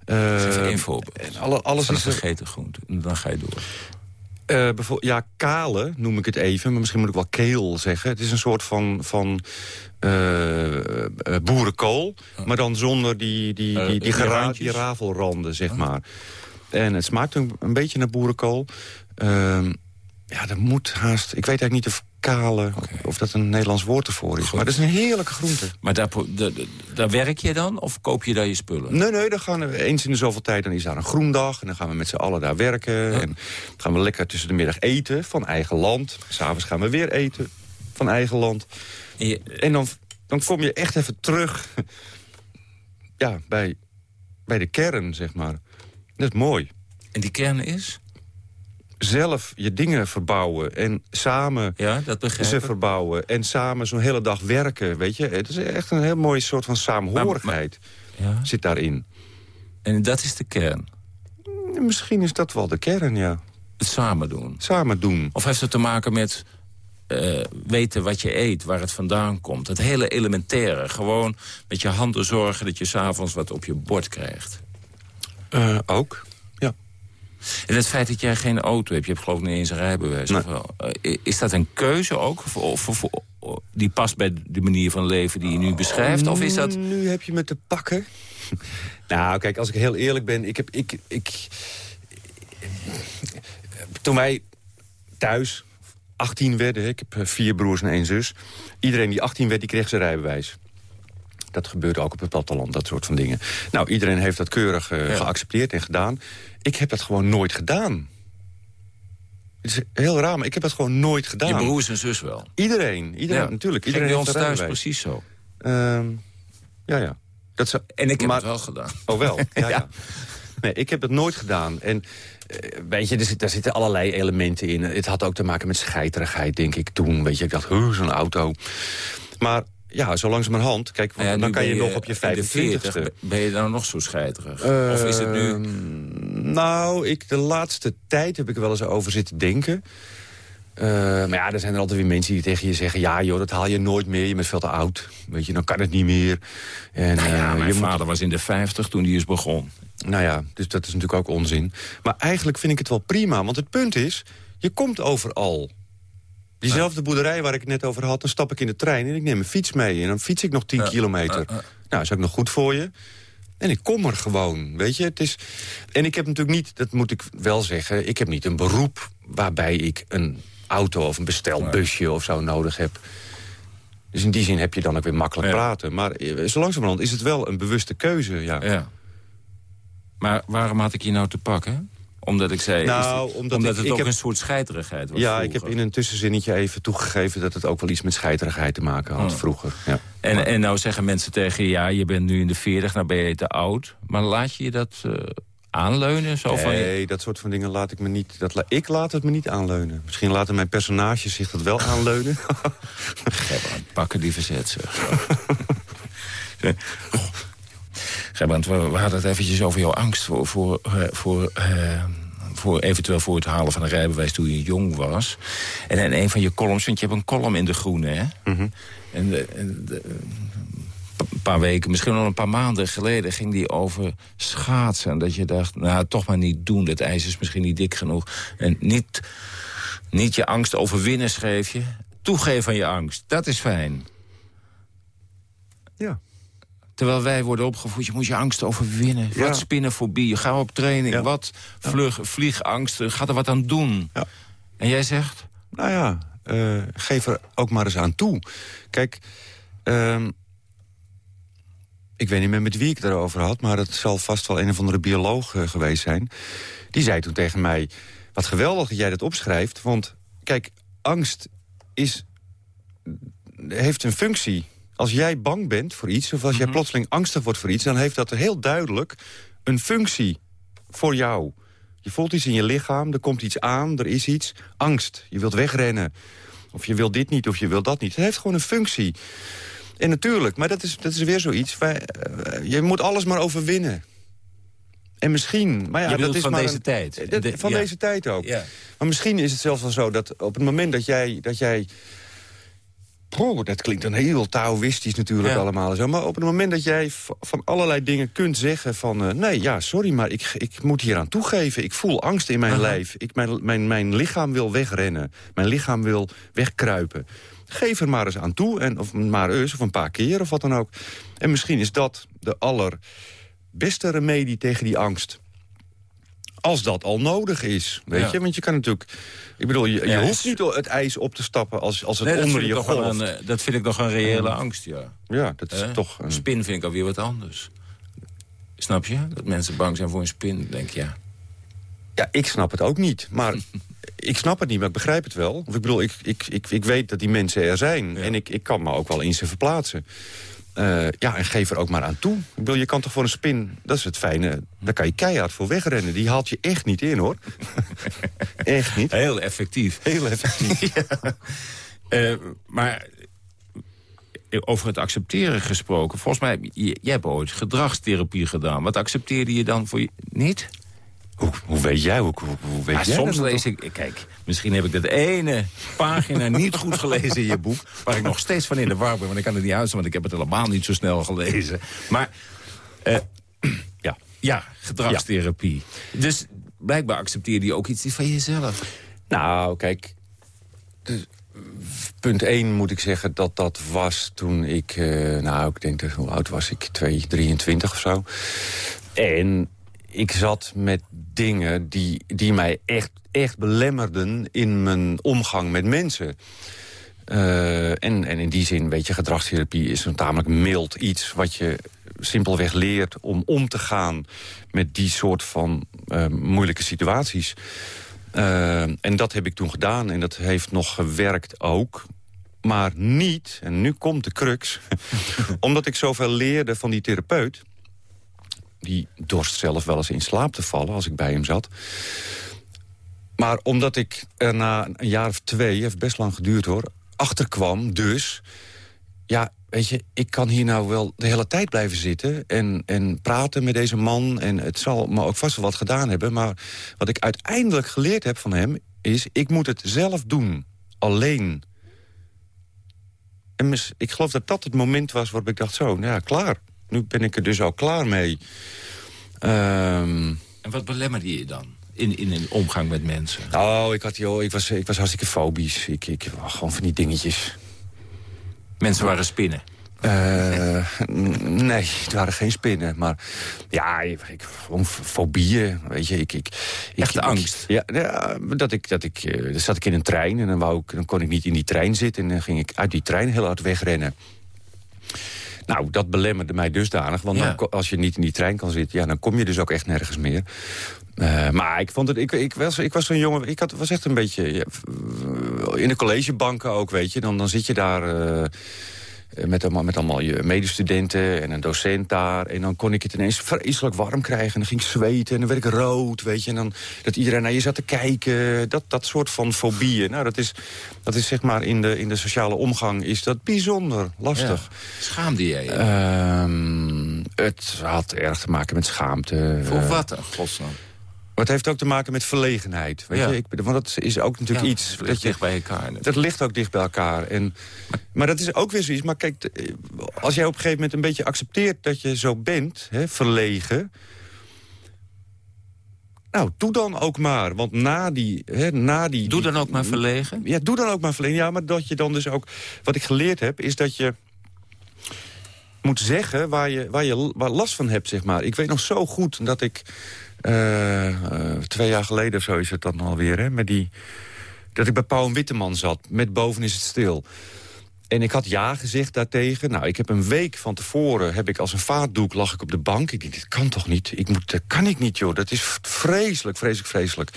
Uh, Geef één voorbeeld. Alle, alles is vergeten groenten. Dan ga je door. Uh, ja, kale noem ik het even, maar misschien moet ik wel keel zeggen. Het is een soort van, van uh, boerenkool, maar dan zonder die, die, die, die, die rafelranden, zeg maar. En het smaakt een, een beetje naar boerenkool. Uh, ja, dat moet haast... Ik weet eigenlijk niet of kale, of dat een Nederlands woord ervoor is. Maar dat is een heerlijke groente. Maar daar, daar, werk je dan? Of koop je daar je spullen? Nee, nee, dan gaan we eens in de zoveel tijd... dan is daar een groendag en dan gaan we met z'n allen daar werken. En dan gaan we lekker tussen de middag eten van eigen land. S'avonds gaan we weer eten van eigen land. En, en dan, dan kom je echt even terug ja, bij, bij de kern, zeg maar. Dat is mooi. En die kern is? Zelf je dingen verbouwen en samen ja, dat ze verbouwen. En samen zo'n hele dag werken, weet je. Het is echt een heel mooi soort van saamhorigheid ja. zit daarin. En dat is de kern? Misschien is dat wel de kern, ja. Het samen doen? Samen doen. Of heeft het te maken met uh, weten wat je eet, waar het vandaan komt? Het hele elementaire. Gewoon met je handen zorgen dat je s'avonds wat op je bord krijgt. Uh, ook. En het feit dat jij geen auto hebt, je hebt geloof ik niet eens een rijbewijs. Of wel, uh, is dat een keuze ook? Of, of, of, die past bij de manier van leven die je nu beschrijft? Of is dat... Nu heb je me te pakken. nou, kijk, als ik heel eerlijk ben... Ik heb, ik, ik, toen wij thuis 18 werden... Ik heb vier broers en één zus. Iedereen die 18 werd, die kreeg zijn rijbewijs. Dat gebeurt ook op het platteland, dat soort van dingen. Nou, iedereen heeft dat keurig uh, geaccepteerd en gedaan. Ik heb dat gewoon nooit gedaan. Het is heel raar, maar ik heb dat gewoon nooit gedaan. Je broers en zus wel? Iedereen, iedereen natuurlijk. Iedereen bij ons thuis precies zo. Uh, ja, ja. Dat zo, en ik heb het wel gedaan. Oh wel, ja, ja. Nee, ik heb het nooit gedaan. En uh, weet je, er, zit, daar zitten allerlei elementen in. Het had ook te maken met scheiterigheid, denk ik, toen. Weet je, ik dacht, zo'n auto. Maar ja, zo langzamerhand. Kijk, ja, dan kan je, nog op je 25 Ben je dan nog zo scheiterig? of is het nu... Ehm, nou, ik, de laatste tijd heb ik wel eens over zitten denken. Uh, maar ja, er zijn er altijd weer mensen die tegen je zeggen... ja joh, dat haal je nooit meer, je bent veel te oud. Weet je, dan kan het niet meer. En, nou ja, uh, mijn vader was in de 50 toen hij is begon. Nou ja, dus dat is natuurlijk ook onzin. Maar eigenlijk vind ik het wel prima, want het punt is... je komt overal. Diezelfde boerderij waar ik het net over had, dan stap ik in de trein... en ik neem mijn fiets mee en dan fiets ik nog 10 kilometer. Nou, is ook nog goed voor je. En ik kom er gewoon, weet je. Het is... En ik heb natuurlijk niet, dat moet ik wel zeggen... ik heb niet een beroep waarbij ik een auto of een bestelbusje of zo nodig heb. Dus in die zin heb je dan ook weer makkelijk praten. Maar eh, zo langzamerhand is het wel een bewuste keuze, ja. ja. Maar waarom had ik je nou te pakken? Omdat ik zei, nou, omdat, omdat het ook een soort scheiterigheid was Ja, ik heb in een tussenzinnetje even toegegeven... dat het ook wel iets met scheiterigheid te maken had oh. vroeger. Ja. En, en nou zeggen mensen tegen je... ja, je bent nu in de 40, nou ben je te oud. Maar laat je je dat uh, aanleunen? Zo nee, van dat soort van dingen laat ik me niet... Dat ik laat het me niet aanleunen. Misschien laten mijn personages zich dat wel aanleunen. pakken die verzet, zeg. Gerbrand, we, we, hadden het eventjes over jouw angst voor, voor, eh, voor, uh, voor eventueel voor het halen van een rijbewijs toen je jong was. En in een van je columns, want je hebt een column in De Groene, hè? Mhm. En, de, een paar weken, misschien al een paar maanden geleden... ging die over schaatsen. En dat je dacht, nou, toch maar niet doen. Dat ijs is misschien niet dik genoeg. En niet, niet je angst overwinnen, schreef je. Toegeven aan je angst, dat is fijn. Ja. Terwijl wij worden opgevoed, je moet je angst overwinnen. Wat spinnenfobie, ga op training, wat vlug, vliegangst, ga er wat aan doen. En jij zegt? Nou ja, uh, geef er ook maar eens aan toe. Kijk, uh, ik weet niet meer met wie ik het erover had... maar het zal vast wel een of andere bioloog uh, geweest zijn. Die zei toen tegen mij, wat geweldig dat jij dat opschrijft... want kijk, angst is, heeft een functie als jij bang bent voor iets... of als jij mhm. plotseling angstig wordt voor iets... dan heeft dat heel duidelijk een functie voor jou. Je voelt iets in je lichaam, er komt iets aan, er is iets. Angst, je wilt wegrennen. Of je wil dit niet, of je wil dat niet. Het heeft gewoon een functie. En natuurlijk, maar dat is, dat is weer zoiets. Wij, eh, je moet alles maar overwinnen. En misschien... Maar ja, je dat is van maar deze een- tijd. dat- van ja. deze tijd ook. Ja. Maar misschien is het zelfs wel zo dat op het moment dat jij... Dat jij Poeh, dat klinkt dan heel Taoïstisch natuurlijk Ja. allemaal. Zo. Maar op het moment dat jij van allerlei dingen kunt zeggen van... eh, nee, ja, sorry, maar ik, ik moet hier aan toegeven. Ik voel angst in mijn Aha. lijf. Ik, mijn, mijn, mijn lichaam wil wegrennen. Mijn lichaam wil wegkruipen. Geef er maar eens aan toe. En, of maar eens, of een paar keer, of wat dan ook. En misschien is dat de allerbeste remedie tegen die angst. Als dat al nodig is, weet Ja. je? Want je kan natuurlijk... Ik bedoel, je, je Ja, hoeft niet het ijs op te stappen als, als het Nee, onder je golft. een, eh, dat vind ik nog een reële angst, ja. Ja, dat is toch... Een... Spin vind ik alweer wat anders. Snap je? Dat mensen bang zijn voor een spin. Denk ja. Ja, ik snap het ook niet. Maar ik snap het niet, maar ik begrijp het wel. Of ik bedoel, ik, ik, ik, ik weet dat die mensen er zijn. En ik, ik kan me ook wel in ze verplaatsen. Eh, ja, en geef er ook maar aan toe. Ik bedoel, je kan toch voor een spin, dat is het fijne... daar kan je keihard voor wegrennen. Die haalt je echt niet in, hoor. echt niet. Heel effectief. Heel effectief. Eh, maar over het accepteren gesproken. Volgens mij, jij hebt ooit gedragstherapie gedaan. Wat accepteerde je dan voor je niet? Hoe, hoe weet jij? Hoe, weet Maar jij soms lees ik... Kijk, misschien heb ik dat ene pagina niet goed gelezen in je boek... waar ik nog steeds van in de war ben. Want ik kan het niet uitstaan, want ik heb het helemaal niet zo snel gelezen. Maar eh, Ja. ja, gedragstherapie. Dus blijkbaar accepteerde je ook iets van jezelf. Nou, kijk. dus, punt 1 moet ik zeggen dat dat was toen ik... eh, nou, ik denk dat, hoe oud was ik? 2, 23 of zo. En ik zat met dingen die, die mij echt, echt belemmerden... in mijn omgang met mensen. Eh, en, en in die zin, weet je, gedragstherapie is een tamelijk mild iets... wat je simpelweg leert om om te gaan met die soort van eh, moeilijke situaties. Eh, en dat heb ik toen gedaan en dat heeft nog gewerkt ook. Maar niet, en nu komt de crux... omdat ik zoveel leerde van die therapeut... die dorst zelf wel eens in slaap te vallen als ik bij hem zat... Maar omdat ik er na een jaar of twee, heeft best lang geduurd hoor... achterkwam dus... ja, weet je, ik kan hier nou wel de hele tijd blijven zitten... en, en praten met deze man. En het zal me ook vast wel wat gedaan hebben. Maar wat ik uiteindelijk geleerd heb van hem... is, ik moet het zelf doen. Alleen. En mis- ik geloof dat dat het moment was waarop ik dacht... zo, nou ja, klaar. Nu ben ik er dus al klaar mee. Ehm... En wat belemmerde je dan in, in een omgang met mensen? Oh, ik, had, joh, ik, was, ik was hartstikke fobisch. Ik, ik, oh, gewoon van die dingetjes. Mensen waren spinnen. Eh, nee, het waren geen spinnen. Maar ja, ik, gewoon fobieën, weet je. Ik, ik, ik, angst. Ja, ja, dat ik, dat ik, eh, dan zat ik in een trein en dan, wou ik, dan kon ik niet in die trein zitten. En dan ging ik uit die trein heel hard wegrennen. Nou, dat belemmerde mij dusdanig. Want Ja. dan als je niet in die trein kan zitten... Ja, dan kom je dus ook echt nergens meer. Eh, maar ik vond het, ik, ik was, ik was zo'n jongen, ik had, was echt een beetje ja, in de collegebanken ook, weet je. Dan, dan zit je daar eh, met, allemaal, met allemaal je medestudenten en een docent daar. En dan kon ik het ineens vreselijk warm krijgen. En dan ging ik zweten en dan werd ik rood, weet je. En dan dat iedereen naar je zat te kijken. Dat, dat soort van fobieën. Nou, dat is, dat is zeg maar in de, in de sociale omgang is dat bijzonder lastig. Ja. Schaamde jij je? Ehm, het had erg te maken met schaamte. Voor Eh, wat, godsnaam? Maar het heeft ook te maken met verlegenheid. Weet Ja. je? Ik, want dat is ook natuurlijk Ja, iets... Dat ligt je, dicht bij elkaar. dat ligt ook dicht bij elkaar. En, maar dat is ook weer zoiets. Maar kijk, t- als jij op een gegeven moment een beetje accepteert dat je zo bent, hè, verlegen... Nou, doe dan ook maar. Want na die... Hè, na die Doe dan ook maar verlegen. Ja, doe dan ook maar verlegen. Ja, maar dat je dan dus ook... Wat ik geleerd heb, is dat je moet zeggen waar je, waar je waar last van hebt, zeg maar. Ik weet nog zo goed dat ik... eh, eh, twee jaar geleden of zo is het dan alweer, hè, met die... Dat ik bij Pauw en Witteman zat, met Boven is het stil. En ik had ja gezegd daartegen. Nou, ik heb een week van tevoren, heb ik als een vaatdoek lag ik op de bank. Ik dacht, dit kan toch niet? Ik moet, dat kan ik niet, joh. Dat is vreselijk, vreselijk, vreselijk.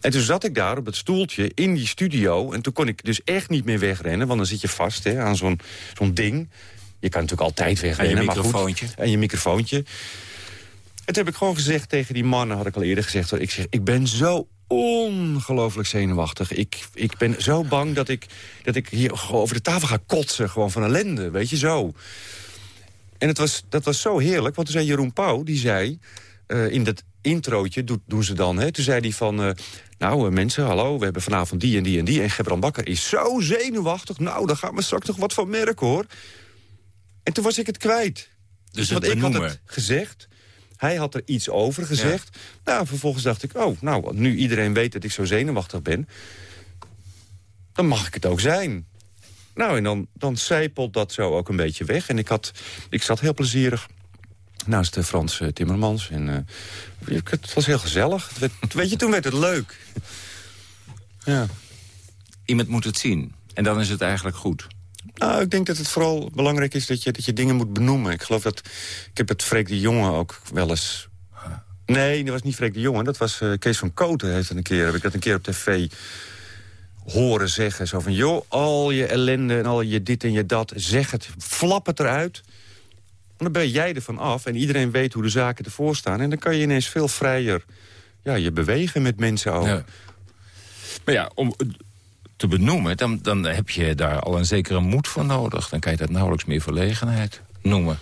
En toen zat ik daar op het stoeltje in die studio. En toen kon ik dus echt niet meer wegrennen. Want dan zit je vast hè, aan zo'n zo'n ding. Je kan natuurlijk altijd wegrennen. maar goed. En je microfoontje. En toen heb ik gewoon gezegd tegen die mannen, had ik al eerder gezegd... hoor, ik zeg, ik ben zo ongelooflijk zenuwachtig. Ik, ik ben zo bang dat ik, dat ik hier over de tafel ga kotsen. Gewoon van ellende, weet je, zo. En het was, dat was zo heerlijk, want toen zei Jeroen Pauw, die zei... Uh, in dat introotje doen, doen ze dan, hè, toen zei hij van... Uh, nou, uh, mensen, hallo, we hebben vanavond die en die en die... en Gebran Bakker is zo zenuwachtig. Nou, daar gaan we straks nog wat van merken, hoor. En toen was ik het kwijt. Dus Want ik had het gezegd. Hij had er iets over gezegd. Nou, vervolgens dacht ik, oh, nou, nu iedereen weet dat ik zo zenuwachtig ben... dan mag ik het ook zijn. Nou, en dan, dan zijpelt dat zo ook een beetje weg. En ik, had, ik zat heel plezierig naast de Frans Timmermans. En, uh, het was heel gezellig. weet je, toen werd het leuk. ja. Iemand moet het zien. En dan is het eigenlijk goed. Nou, ik denk dat het vooral belangrijk is dat je, dat je dingen moet benoemen. Ik geloof dat... Ik heb het Freek de Jonge ook wel eens... Nee, dat was niet Freek de Jonge. Dat was uh, Kees van Koten heeft een keer... Heb ik dat een keer op tv horen zeggen. Zo van, joh, al je ellende en al je dit en je dat, zeg het, flap het eruit. dan ben jij ervan af en iedereen weet hoe de zaken ervoor staan. En dan kan je ineens veel vrijer ja, je bewegen met mensen ook. Ja. Maar ja, om te benoemen, dan, dan heb je daar al een zekere moed voor nodig. Dan kan je dat nauwelijks meer verlegenheid noemen.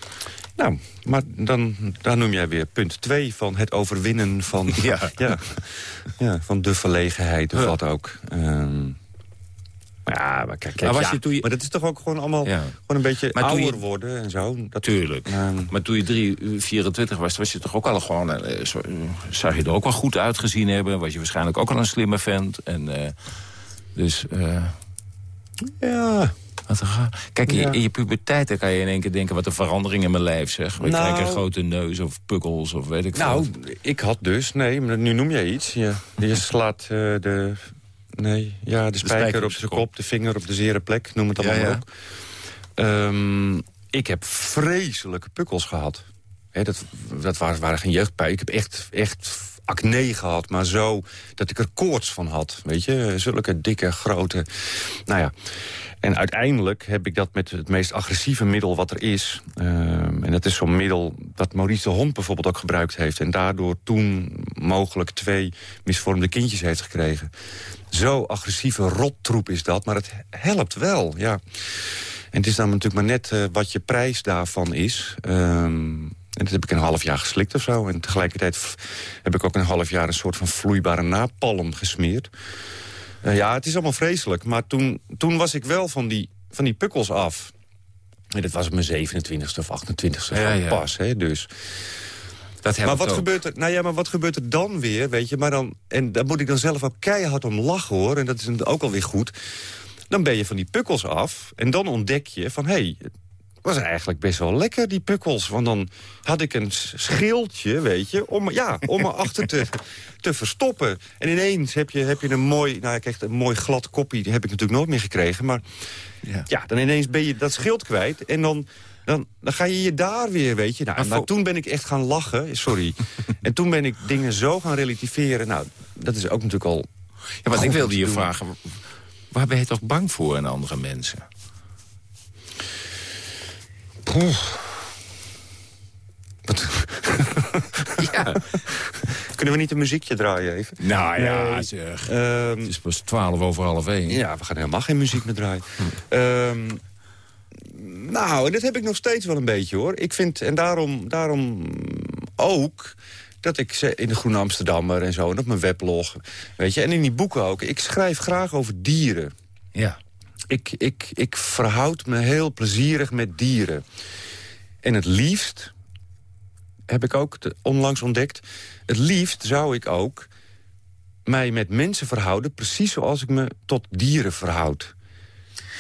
Nou, maar dan, dan noem jij weer punt 2 van het overwinnen van, ja. ja, ja, van de verlegenheid of wat ook. Um, ja, maar kijk, kijk maar, was je toen je... maar dat is toch ook gewoon allemaal gewoon een beetje maar ouder worden en zo. Dat, Tuurlijk. maar toen je 3, 24 was, was je toch ook al gewoon... Uh, zag je er ook wel goed uitgezien hebben. Was je waarschijnlijk ook al een slimme vent. En, uh, dus... Uh, ja... Kijk, in, in, je puberteit dan kan je in één keer denken... wat een verandering in mijn lijf, zeg. Nou, krijgen een grote neus of pukkels of weet ik veel. Nou, ik had dus... Nee, nu noem jij iets. Je, je slaat uh, de... Nee, ja, de, spijker, op zijn kop. de vinger op de zere plek, noem het allemaal ja, ook. Um, ik heb vreselijke pukkels gehad. He, dat, dat waren, waren geen jeugdpijn. Ik heb echt, echt acne gehad, maar zo dat ik er koorts van had. Weet je, zulke dikke, grote... Nou ja, en uiteindelijk heb ik dat met het meest agressieve middel wat er is. Uh, en dat is zo'n middel dat Maurice de Hond bijvoorbeeld ook gebruikt heeft. En daardoor toen mogelijk twee misvormde kindjes heeft gekregen. Zo agressieve rottroep is dat, maar het helpt wel, ja. En het is dan natuurlijk maar net uh, wat je prijs daarvan is. Um, en dat heb ik een half jaar geslikt of zo. En tegelijkertijd heb ik ook een half jaar een soort van vloeibare napalm gesmeerd. Uh, ja, het is allemaal vreselijk. Maar toen, toen was ik wel van die, van die pukkels af. En dat was mijn 27ste of 28ste ja, ja. pas. Hè, dus. Dat maar wat gebeurt er? Nou ja, maar wat gebeurt er dan weer? Weet je, maar dan, en daar moet ik dan zelf ook keihard om lachen hoor. En dat is ook alweer goed. Dan ben je van die pukkels af. En dan ontdek je van hé, hey, was eigenlijk best wel lekker, die pukkels. Want dan had ik een schildje, weet je, om, ja, om me achter te, te verstoppen. En ineens heb je, heb je een mooi, nou, ik kreeg een mooi glad koppie. Die heb ik natuurlijk nooit meer gekregen. Maar ja. ja, dan ineens ben je dat schild kwijt. En dan, dan, dan ga je je daar weer, weet je. Nou, maar, toen ben ik echt gaan lachen, sorry. en toen ben ik dingen zo gaan relativeren. Nou, dat is ook natuurlijk al... Ja, wat ik wilde je vragen, waar ben je toch bang voor in andere mensen? Ja. Kunnen we niet een muziekje draaien even? Nou ja, zeg. Um, het is pas twaalf over half één. Ja, we gaan helemaal geen muziek meer draaien. Hm. Um, nou, en dat heb ik nog steeds wel een beetje, hoor. Ik vind, en daarom, daarom ook dat ik in de Groene Amsterdammer en zo... en op mijn weblog, weet je, en in die boeken ook... ik schrijf graag over dieren. Ja ik, ik, ik verhoud me heel plezierig met dieren. En het liefst, heb ik ook onlangs ontdekt... het liefst zou ik ook mij met mensen verhouden... precies zoals ik me tot dieren verhoud.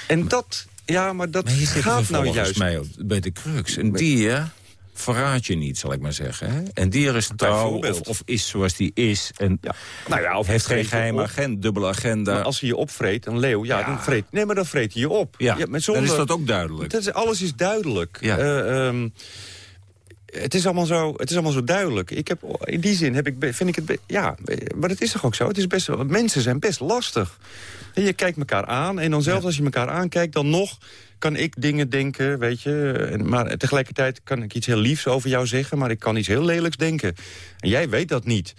En dat, ja, maar dat gaat nou juist... mij bij de crux. Een dier verraad je niet, zal ik maar zeggen. Hè? En dier is trouw of, of, is zoals die is. En ja. Nou ja, of heeft geen geheime agenda, dubbele agenda. Maar als hij je opvreet, een leeuw, ja, Dan vreet, nee, maar dan vreet hij je op. Ja, ja zonder, dan is dat ook duidelijk. Dat is, alles is duidelijk. Ja. Uh, um, het is, allemaal zo, het is allemaal zo duidelijk. Ik heb, in die zin heb ik, vind ik het... Ja, maar het is toch ook zo? Het is best, mensen zijn best lastig. En je kijkt elkaar aan en dan zelfs als je elkaar aankijkt... dan nog kan ik dingen denken, weet je. Maar tegelijkertijd kan ik iets heel liefs over jou zeggen... maar ik kan iets heel lelijks denken. En jij weet dat niet.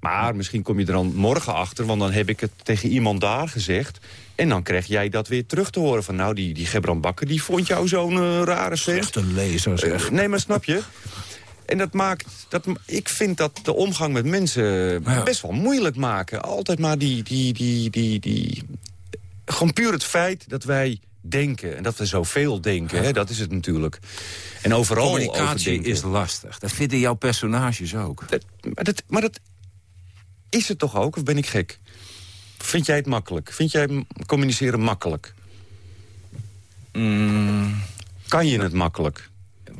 Maar misschien kom je er dan morgen achter, want dan heb ik het tegen iemand daar gezegd. En dan krijg jij dat weer terug te horen van... nou, die, die Gebran Bakker, die vond jou zo'n uh, rare vent. Echt een lezer, zeg. Uh, nee, maar snap je? En dat maakt, dat, ik vind dat de omgang met mensen ja. best wel moeilijk maken. Altijd maar die, die, die, die, die... Gewoon puur het feit dat wij denken. En dat we zoveel denken, hè, dat is het natuurlijk. En overal Communicatie is lastig. Dat vinden jouw personages ook. Dat, maar, dat, maar dat is het toch ook, of ben ik gek? Vind jij het makkelijk? Vind jij communiceren makkelijk? Mm. Kan je het makkelijk?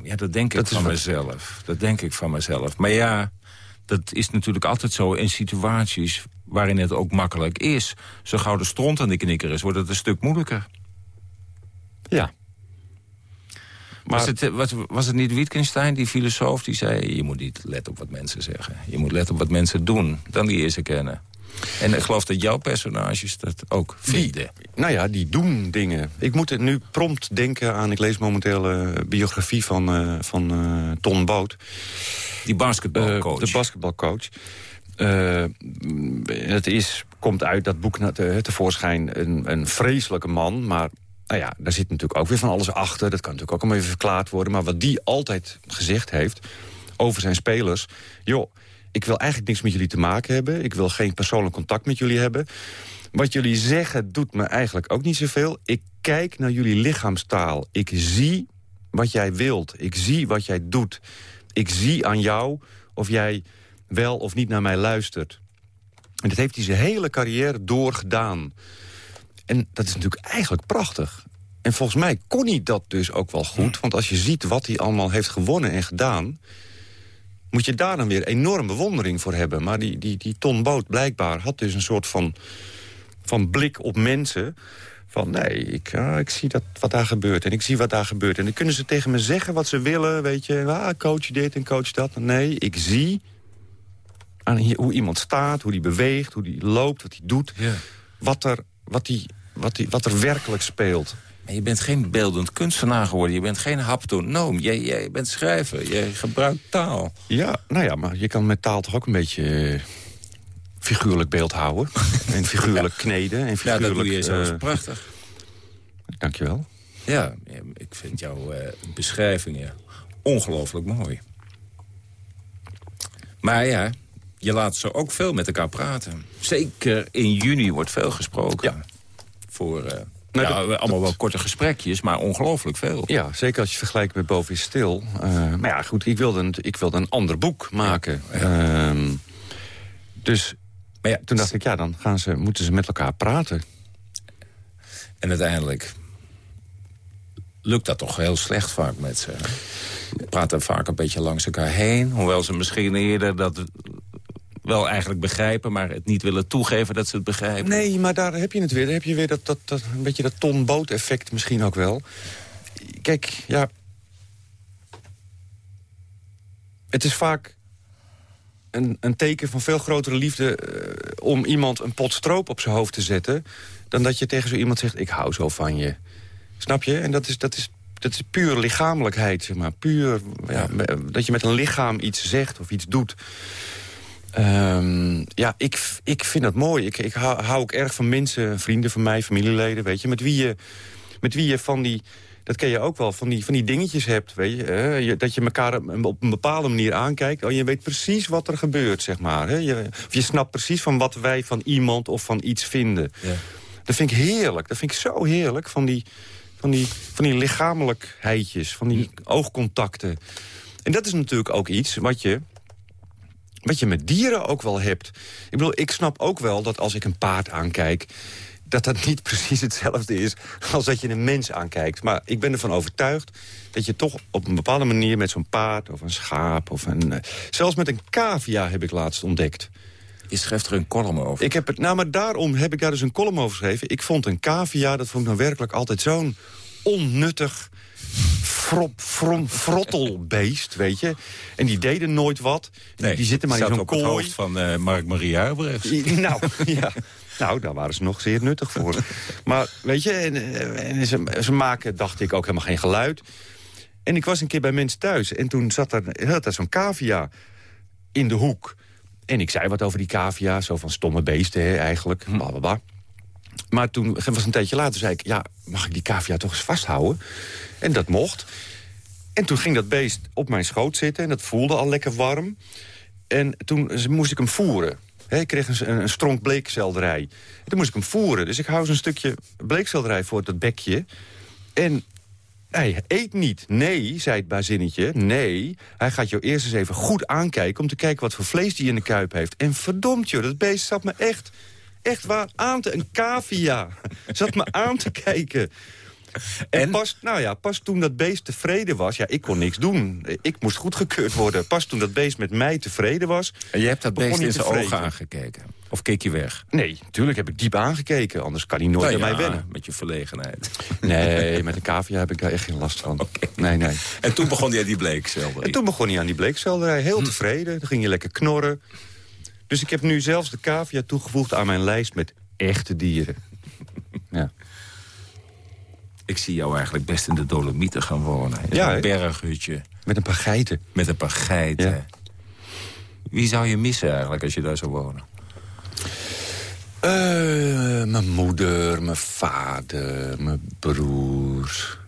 Ja, dat denk ik dat van mezelf. Dat denk ik van mezelf. Maar ja, dat is natuurlijk altijd zo in situaties waarin het ook makkelijk is. Zo gauw de stront aan de knikker is, wordt het een stuk moeilijker. Ja. Maar... Was, het, was, was het niet Wittgenstein, die filosoof, die zei... je moet niet letten op wat mensen zeggen. Je moet letten op wat mensen doen. Dan die ze kennen. En ik geloof dat jouw personages dat ook vinden. nou ja, die doen dingen. Ik moet het nu prompt denken aan... ik lees momenteel een biografie van, uh, van uh, Ton Boot. Die basketbalcoach. Uh, de basketbalcoach. het is, komt uit dat boek te, tevoorschijn een, een vreselijke man... maar nou ja, daar zit natuurlijk ook weer van alles achter. Dat kan natuurlijk ook allemaal even verklaard worden. Maar wat die altijd gezegd heeft over zijn spelers... joh, ik wil eigenlijk niks met jullie te maken hebben. Ik wil geen persoonlijk contact met jullie hebben. Wat jullie zeggen doet me eigenlijk ook niet zoveel. Ik kijk naar jullie lichaamstaal. Ik zie wat jij wilt. Ik zie wat jij doet. Ik zie aan jou of jij wel of niet naar mij luistert. En dat heeft hij zijn hele carrière doorgedaan. En dat is natuurlijk eigenlijk prachtig. En volgens mij kon hij dat dus ook wel goed. Want als je ziet wat hij allemaal heeft gewonnen en gedaan... moet je daar dan weer enorm bewondering voor hebben. Maar die, die, die Ton Boot blijkbaar had dus een soort van, van blik op mensen... van nee, ik, ah, ik zie dat, wat daar gebeurt en ik zie wat daar gebeurt. En dan kunnen ze tegen me zeggen wat ze willen, weet je... Ah, coach dit en coach dat. Nee, ik zie aan hoe iemand staat, hoe die beweegt, hoe die loopt, wat hij doet... Ja. Wat, er, wat, die, wat, die, wat er werkelijk speelt. Maar je bent geen beeldend kunstenaar geworden. Je bent geen haptonoom. Jij, jij bent schrijver. Je gebruikt taal. Ja, nou ja, maar je kan met taal toch ook een beetje uh, figuurlijk beeld houden. en figuurlijk ja. kneden. En figuurlijk, ja, dat doe je zelfs uh, prachtig. Dankjewel. Ja, ik vind jouw uh, beschrijvingen ongelooflijk mooi. Maar ja, je laat ze ook veel met elkaar praten. Zeker in juni wordt veel gesproken. Ja. Voor... Uh, nou, ja, dat, allemaal wel korte gesprekjes, maar ongelooflijk veel. Ja, zeker als je vergelijkt met Boven is Stil. Uh, maar ja, goed, ik wilde een, ik wilde een ander boek maken. Ja. Uh, dus maar ja, toen dacht ik, ja, dan gaan ze, moeten ze met elkaar praten. En uiteindelijk lukt dat toch heel slecht vaak met ze. Praten vaak een beetje langs elkaar heen. Hoewel ze misschien eerder dat wel eigenlijk begrijpen... maar het niet willen toegeven dat ze het begrijpen. Nee, maar daar heb je het weer. Daar heb je weer dat, dat, dat, een beetje dat ton-boot-effect misschien ook wel. Kijk, ja... Het is vaak een, een teken van veel grotere liefde... Uh, om iemand een pot stroop op zijn hoofd te zetten... dan dat je tegen zo iemand zegt, ik hou zo van je. Snap je? En dat is, dat is, dat is puur lichamelijkheid, zeg maar. Puur ja, dat je met een lichaam iets zegt of iets doet... Um, ja, ik, ik vind dat mooi. Ik, ik hou, hou, ook erg van mensen, vrienden van mij, familieleden, weet je. Met wie je, met wie je van die, dat ken je ook wel, van die, van die dingetjes hebt, weet je, hè? je. Dat je elkaar op een bepaalde manier aankijkt. Oh, je weet precies wat er gebeurt, zeg maar. Hè? Je, of je snapt precies van wat wij van iemand of van iets vinden. Ja. Dat vind ik heerlijk. Dat vind ik zo heerlijk, van die, van die, van die lichamelijkheidjes, van die oogcontacten. En dat is natuurlijk ook iets wat je wat je met dieren ook wel hebt. Ik bedoel, ik snap ook wel dat als ik een paard aankijk... dat dat niet precies hetzelfde is als dat je een mens aankijkt. Maar ik ben ervan overtuigd dat je toch op een bepaalde manier... met zo'n paard of een schaap of een... Uh, zelfs met een cavia heb ik laatst ontdekt. Je schrijft er een column over. Ik heb het, nou, maar daarom heb ik daar dus een column over geschreven. Ik vond een cavia, dat vond ik nou werkelijk altijd zo'n onnuttig frop, from, frottelbeest, weet je. En die deden nooit wat. Nee, die zitten maar in zo'n kooi. hoofd van uh, Mark-Marie Huibrechts. Nou, ja. Nou, daar waren ze nog zeer nuttig voor. maar weet je, en, en ze, ze, maken, dacht ik, ook helemaal geen geluid. En ik was een keer bij mensen thuis. En toen zat er, zo'n cavia in de hoek. En ik zei wat over die cavia, zo van stomme beesten hè, eigenlijk. Blablabla. Maar toen was een tijdje later, zei ik... ja, mag ik die cavia toch eens vasthouden? En dat mocht. En toen ging dat beest op mijn schoot zitten... en dat voelde al lekker warm. En toen moest ik hem voeren. Hè, ik kreeg een, stronk bleekselderij. En toen moest ik hem voeren. Dus ik hou zo'n stukje bleekselderij voor dat bekje. En hij eet niet. Nee, zei het bazinnetje. Nee, hij gaat jou eerst eens even goed aankijken... om te kijken wat voor vlees hij in de kuip heeft. En verdomd joh, dat beest zat me echt, echt waar aan te... Een cavia zat me aan te kijken. En, En? pas, nou ja, pas toen dat beest tevreden was... ja, ik kon niks doen. Ik moest goedgekeurd worden. Pas toen dat beest met mij tevreden was... En je hebt dat beest in zijn ogen aangekeken? Of keek je weg? Nee, natuurlijk heb ik diep aangekeken. Anders kan hij nooit Nou aan ja, mij wennen. Met je verlegenheid. Nee, met een cavia heb ik daar echt geen last van. Nee, nee. En toen begon hij die bleekselderij. En toen begon hij aan die bleekselderij. Heel tevreden. Dan ging hij lekker knorren. Dus ik heb nu zelfs de cavia toegevoegd aan mijn lijst met echte dieren. Ja. Ik zie jou eigenlijk best in de Dolomieten gaan wonen. In Ja, een berghutje Met een paar geiten. met een paar geiten. Ja. Wie zou je missen eigenlijk als je daar zou wonen? Eh, mijn moeder, mijn vader, mijn broers.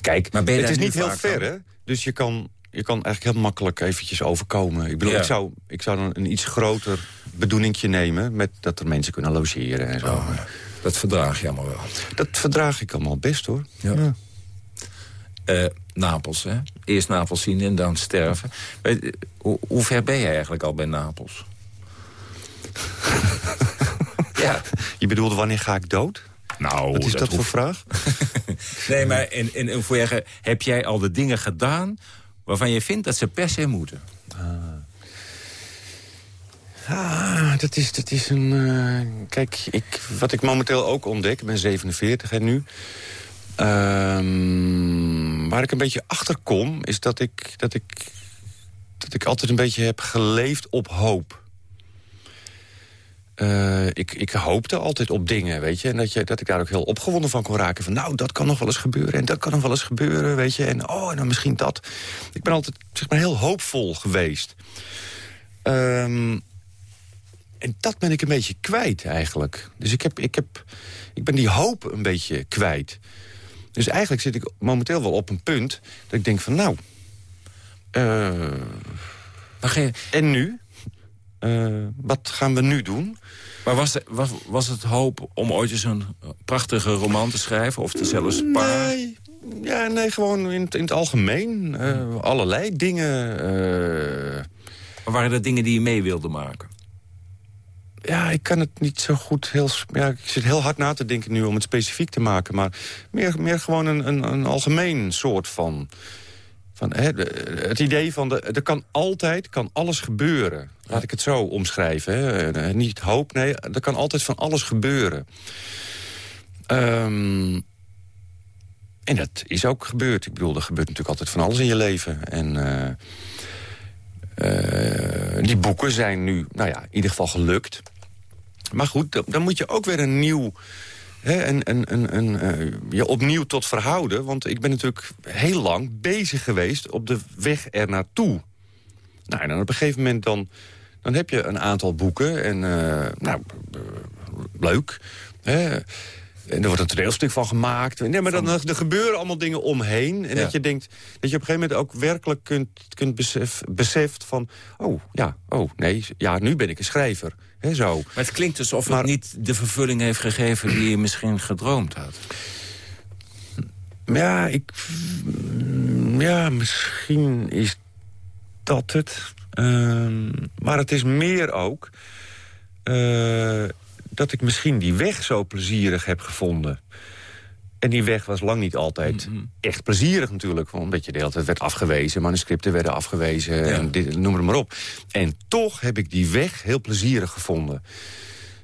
Kijk, Maar het is niet heel ver, hè? Dus je kan, je kan eigenlijk heel makkelijk eventjes overkomen. Ik bedoel, Ja. ik, zou, ik zou dan een iets groter bedoelingje nemen... met dat er mensen kunnen logeren en zo. Oh, ja. Dat verdraag je allemaal wel. Dat verdraag ik allemaal best, hoor. Ja. Eh, Napels, hè? Eerst Napels zien en dan sterven. Je, hoe, hoe ver ben je eigenlijk al bij Napels? ja, Je bedoelde, wanneer ga ik dood? nou, Wat is dat, voor vraag? Nee, maar in, in, in heb jij al de dingen gedaan... waarvan je vindt dat ze per se moeten? Ah, dat is, dat is een... eh, kijk, ik, wat ik momenteel ook ontdek, ik ben 47 en nu... Ehm, waar ik een beetje achter kom, is dat ik, dat, ik, dat ik altijd een beetje heb geleefd op hoop. Eh, ik, ik hoopte altijd op dingen, weet je. En dat, je, dat ik daar ook heel opgewonden van kon raken. Van nou, dat kan nog wel eens gebeuren en dat kan nog wel eens gebeuren, weet je. En oh, en dan misschien dat. Ik ben altijd zeg maar, heel hoopvol geweest. Ehm, en dat ben ik een beetje kwijt eigenlijk. Dus ik, heb, ik, heb, ik ben die hoop een beetje kwijt. Dus eigenlijk zit ik momenteel wel op een punt... dat ik denk van nou... ge- en nu? Eh, wat gaan we nu doen? maar was, de- was, was het hoop om ooit eens een prachtige roman te schrijven? Of te zelfs een paar? Nee, ja, nee gewoon in het, in het algemeen. Eh, allerlei dingen. eh, Of waren dat dingen die je mee wilde maken? ja, ik kan het niet zo goed heel... Ja, ik zit heel hard na te denken nu om het specifiek te maken. Maar meer, meer gewoon een, een, een algemeen soort van... van hè, het idee van, de, er kan altijd, kan alles gebeuren. Laat ik het zo omschrijven. Hè. Eh, Niet hoop, nee, er kan altijd van alles gebeuren. Ehm, en dat is ook gebeurd. Ik bedoel, er gebeurt natuurlijk altijd van alles in je leven. En... eh, eh, die boeken zijn nu, nou ja, in ieder geval gelukt. Maar goed, dan, dan moet je ook weer een nieuw... Hè, een, een, een, een, eh, je opnieuw tot verhouden. Want ik ben natuurlijk heel lang bezig geweest op de weg er naartoe. Nou, en dan op een gegeven moment dan, dan heb je een aantal boeken. En eh, nou, eh, leuk. Hè. En er wordt een toneelstuk van gemaakt. Nee, maar dan, er gebeuren allemaal dingen omheen. En Ja. dat je denkt dat je op een gegeven moment ook werkelijk kunt, kunt besef, beseft van... oh, ja, oh, nee, ja, nu ben ik een schrijver. Zo. Maar het klinkt alsof Maar- het niet de vervulling heeft gegeven... die je misschien gedroomd had. Ja, ik, ja, misschien is dat het. Ehm, maar het is meer ook eh, dat ik misschien die weg zo plezierig heb gevonden. En die weg was lang niet altijd echt plezierig natuurlijk. want Omdat je de hele tijd werd afgewezen, manuscripten werden afgewezen... en dit, noem het maar op. En toch heb ik die weg heel plezierig gevonden.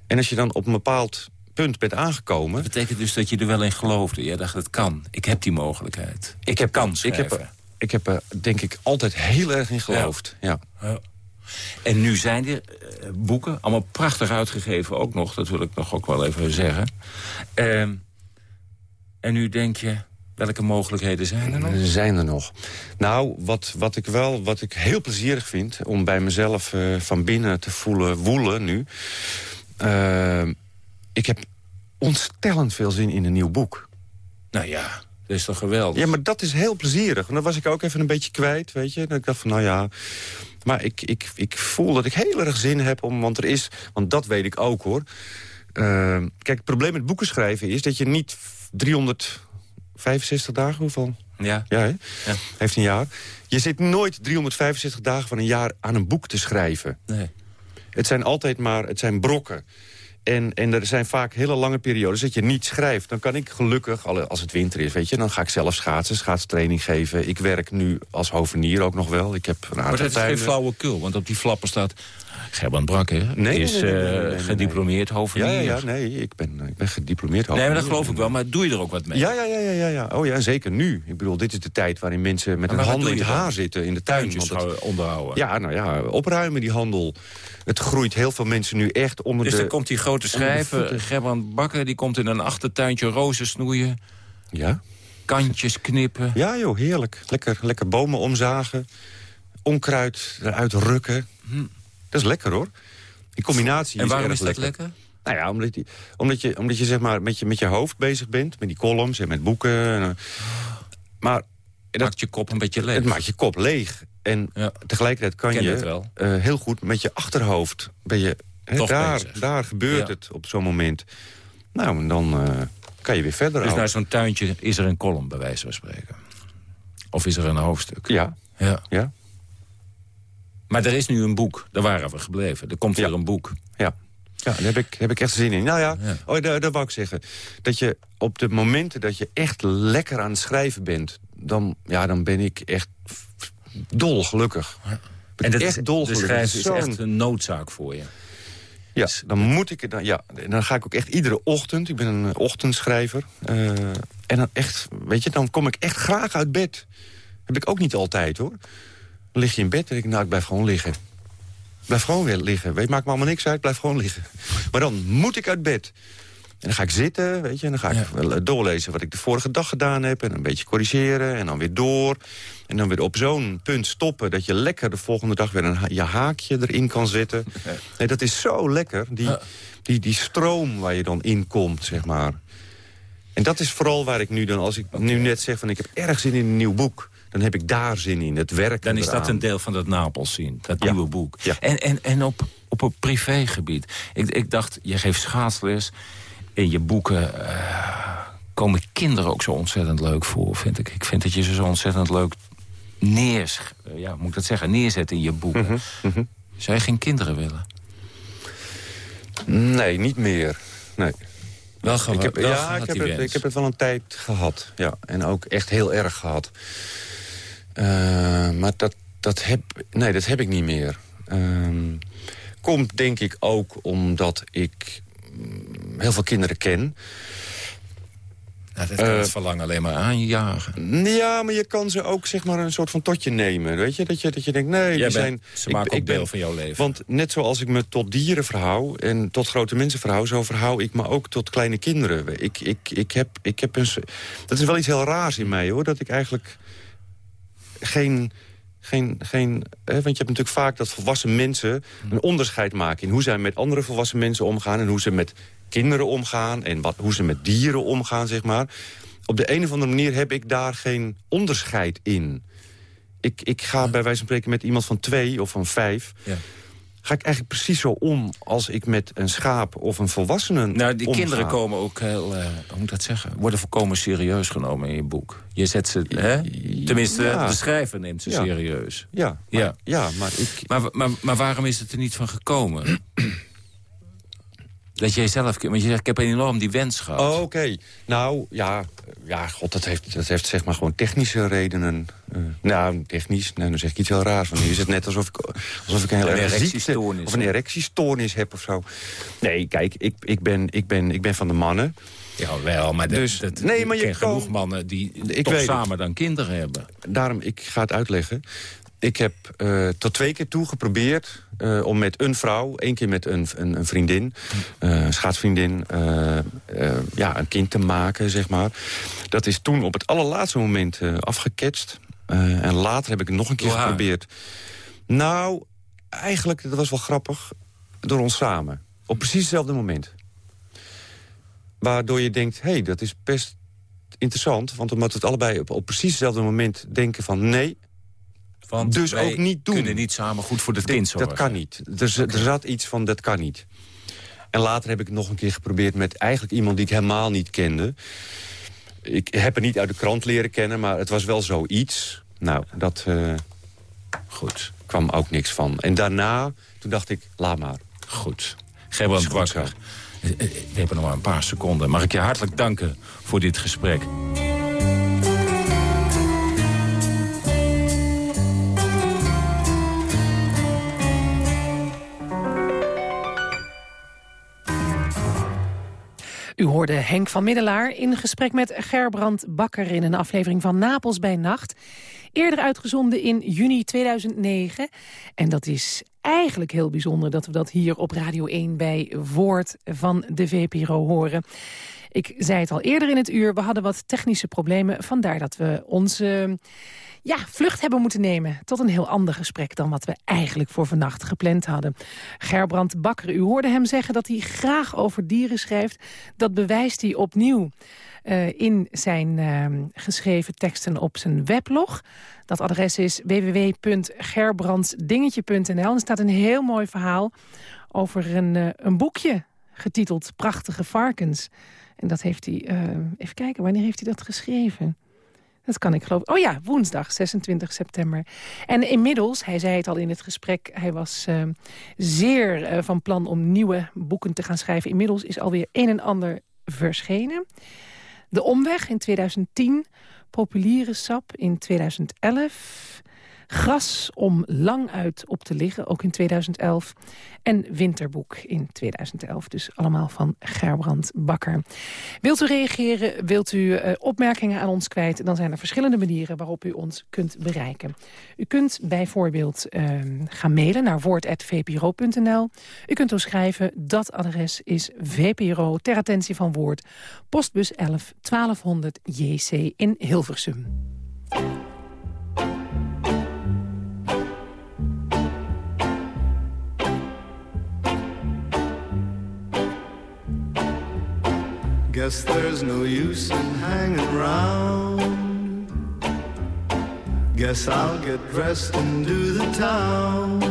En als je dan op een bepaald punt bent aangekomen... Dat betekent dus dat je er wel in geloofde. Jij dacht, het kan. Ik heb die mogelijkheid. Ik heb, kan ik heb, er- ik heb er denk ik altijd heel erg in geloofd. Ja. Ja. En nu zijn er eh, boeken, allemaal prachtig uitgegeven ook nog. Dat wil ik nog ook wel even zeggen. Ehm, en nu denk je, Welke mogelijkheden zijn er nog? Zijn er nog. Nou, wat, wat ik wel, wat ik heel plezierig vind... om bij mezelf uh, van binnen te voelen woelen nu... Uh, ik heb ontstellend veel zin in een nieuw boek. Nou ja, dat is toch geweldig? Ja, maar dat is heel plezierig. En dan was ik ook even een beetje kwijt, weet je. En ik dacht van, nou ja... Maar ik, ik, ik voel dat ik heel erg zin heb om... Want er is, want dat weet ik ook, hoor. Uh, kijk, het probleem met boeken schrijven is dat je niet 365 dagen, hoeveel? Ja. Ja? Ja. Heeft een jaar. Je zit nooit 365 dagen van een jaar aan een boek te schrijven. Nee. Het zijn altijd maar, het zijn brokken. En, en er zijn vaak hele lange periodes dat je niet schrijft. Dan kan ik gelukkig, als het winter is, weet je... dan ga ik zelf schaatsen, schaatstraining geven. Ik werk nu als hovenier ook nog wel. Ik heb een maar dat is geen flauwekul, want op die flappen staat... Gerben Brakke Nee, is nee, nee, nee, nee, nee, nee. gediplomeerd hovenier. Ja, ja, nee, ik ben, ik ben gediplomeerd Nee, hovenier. maar dat geloof ik wel, maar doe je er ook wat mee? Ja, ja, ja, ja, ja. Oh ja, zeker nu. Ik bedoel, dit is de tijd waarin mensen met wat handen in het dan? haar zitten in de tuin. Tuintjes want het- houden- onderhouden. ja, nou ja, opruimen die handel. Het groeit heel veel mensen nu echt onder Dus de... dan komt die grote schrijver. Gerbrand Bakker... die komt in een achtertuintje rozen snoeien, Ja? kantjes knippen. ja, joh, heerlijk. Lekker, lekker bomen omzagen. Onkruid eruit rukken. Dat is lekker, hoor. Die combinatie en is waarom erg is dat lekker. lekker? Nou ja, omdat je, omdat je, omdat je zeg maar met je, met je hoofd bezig bent. Met die columns en met boeken. En, maar Dat maakt je kop een beetje leeg. het maakt je kop leeg. En Ja. tegelijkertijd kan Ken je het eh, heel goed met je achterhoofd... Ben je, Toch daar, bezig. daar gebeurt Ja. het op zo'n moment. Nou, en dan eh, kan je weer verder Dus naar zo'n tuintje is er een column, bij wijze van spreken. Of is er een hoofdstuk? Ja, Ja. ja, Maar er is nu een boek, daar waren we gebleven. Er komt Ja. weer een boek. ja. Ja, daar heb ik, heb ik echt zin in. Nou ja, Ja. Oh, daar wou ik zeggen. Dat je op de momenten dat je echt lekker aan het schrijven bent... dan, ja, dan ben ik echt dolgelukkig. Ben En dat echt is, de dolgelukkig. schrijven is echt een noodzaak voor je. Ja, dan moet ik het. Dan, ja, en dan ga ik ook echt iedere ochtend. Ik ben een ochtendschrijver. eh, en dan echt, weet je, dan kom ik echt graag uit bed. Heb ik ook niet altijd hoor. Dan lig je in bed en denk ik, nou, ik blijf gewoon liggen. Blijf gewoon weer liggen. Weet, maakt me allemaal niks uit, blijf gewoon liggen. Maar dan moet ik uit bed. En dan ga ik zitten, weet je, en dan ga ik Ja. wel, eh, doorlezen wat ik de vorige dag gedaan heb. En een beetje corrigeren en dan weer door. En dan weer op zo'n punt stoppen dat je lekker de volgende dag weer een ha- je haakje erin kan zetten. Nee, dat is zo lekker, die, die, die stroom waar je dan in komt, zeg maar. En dat is vooral waar ik nu dan, als ik nu net zeg van ik heb erg zin in een nieuw boek. Dan heb ik daar zin in, het werk Dan is dat een deel van dat Napels zien, dat Ja. nieuwe boek. Ja. En, en, en op, op een privégebied. Ik, ik dacht, je geeft schaatsles. In je boeken eh, komen kinderen ook zo ontzettend leuk voor, vind ik. Ik vind dat je ze zo ontzettend leuk neers, eh, ja, moet ik dat zeggen, neerzet in je boeken. Mhm, Zou je geen kinderen willen? Nee, niet meer. Nee. Wel, ge- Ik heb, wel ja, ik heb, het, ik heb het wel een tijd gehad. Ja, en ook echt heel erg gehad. Eh, maar dat, dat, heb, nee, dat heb ik niet meer. Ehm, komt denk ik ook omdat ik mm, heel veel kinderen ken. Nou, dat kan Eh, het verlangen alleen maar aanjagen. Ja, maar je kan ze ook zeg maar een soort van totje nemen. Weet je? Dat, je, dat je denkt, nee, Jij die bent- zijn... ze maken ook ben- deel van jouw leven. Want net zoals ik me tot dieren verhoud en tot grote mensen verhoud... zo verhoud ik me ook tot kleine kinderen. Ik, ik, ik heb, ik heb een... Dat is wel iets heel raars in mij, hoor. Dat ik eigenlijk geen... geen, geen hè, want je hebt natuurlijk vaak dat volwassen mensen een onderscheid maken... in hoe zij met andere volwassen mensen omgaan... en hoe ze met kinderen omgaan en wat, hoe ze met dieren omgaan, zeg maar. Op de een of andere manier heb ik daar geen onderscheid in. Ik, ik ga bij wijze van spreken met iemand van twee of van vijf... Ja. Ga ik eigenlijk precies zo om als ik met een schaap of een volwassene Nou, die omga. kinderen komen ook heel, eh, hoe moet ik dat zeggen, worden volkomen serieus genomen in je boek. Je zet ze, hè? tenminste, Ja. de schrijver neemt ze Ja. serieus. Ja, maar, Ja. ja. maar ik... Maar, maar, maar waarom is het er niet van gekomen? Dat jij zelf, want je zegt, ik heb enorm die wens gehad. Oh, Oké, nou ja, ja god, dat heeft, dat heeft zeg maar gewoon technische redenen. Eh, nou, technisch, nou, dan zeg ik iets heel raars. Want nu is het net alsof ik, alsof ik een heel Een erg ziekte erectiestoornis, of een erectiestoornis heb of zo. Nee, kijk, ik, ik, ben, ik, ben, ik ben van de mannen. Ja, wel, maar, dat- Dus- dat, nee, maar je kan- genoeg mannen die Ik toch weet het. samen dan kinderen hebben. Daarom, ik ga het uitleggen. Ik heb uh, tot twee keer toe geprobeerd uh, om met een vrouw... één keer met een, een, een vriendin, uh, een schaatsvriendin... ja, een kind te maken, zeg maar. Dat is toen op het allerlaatste moment afgeketst. en later heb ik het nog een keer geprobeerd. Nou, eigenlijk, dat was wel grappig, door ons samen. Op precies hetzelfde moment. Waardoor je denkt, hé, hey, dat is best interessant. Want omdat we het allebei op, op precies hetzelfde moment denken van... nee, want dus ook niet doen. kunnen niet samen goed voor de kind zorgen. Dat kan niet. Er, er zat iets van, dat kan niet. En later heb ik het nog een keer geprobeerd met eigenlijk iemand die ik helemaal niet kende. Ik heb het niet uit de krant leren kennen, maar het was wel zoiets. Nou, dat uh, goed. kwam ook niks van. En daarna, toen dacht ik, laat maar. Goed. Gerbrand Bakker, eh, eh, we hebben nog maar een paar seconden. Mag ik je hartelijk danken voor dit gesprek. U hoorde Henk van Middelaar in gesprek met Gerbrand Bakker... in een aflevering van Napels bij Nacht. Eerder uitgezonden in juni 2009. En dat is eigenlijk heel bijzonder dat we dat hier op Radio 1... bij Woord van de VPRO horen. Ik zei het al eerder in het uur, we hadden wat technische problemen. Vandaar dat we onze ja, vlucht hebben moeten nemen tot een heel ander gesprek... dan wat we eigenlijk voor vannacht gepland hadden. Gerbrand Bakker, u hoorde hem zeggen dat hij graag over dieren schrijft. Dat bewijst hij opnieuw uh, in zijn uh, geschreven teksten op zijn weblog. Dat adres is www.gerbrandsdingetje.nl. Er staat een heel mooi verhaal over een, uh, een boekje getiteld Prachtige Varkens. En dat heeft hij, even kijken, wanneer heeft hij dat geschreven? Dat kan ik geloof. Oh ja, woensdag, 26 september. En inmiddels, hij zei het al in het gesprek... hij was uh, zeer uh, van plan om nieuwe boeken te gaan schrijven. Inmiddels is alweer een en ander verschenen. De Omweg in 2010, Populiere Sap in 2011... Gras om lang uit op te liggen, ook in 2011. En Winterboek in 2011. Dus allemaal van Gerbrand Bakker. Wilt u reageren, wilt u uh, opmerkingen aan ons kwijt... dan zijn er verschillende manieren waarop u ons kunt bereiken. U kunt bijvoorbeeld uh, gaan mailen naar woord.vpro.nl. U kunt ons schrijven, dat adres is VPRO ter attentie van Woord. Postbus 11 1200 JC in Hilversum. Guess there's no use in hanging around. Guess I'll get dressed and do the town.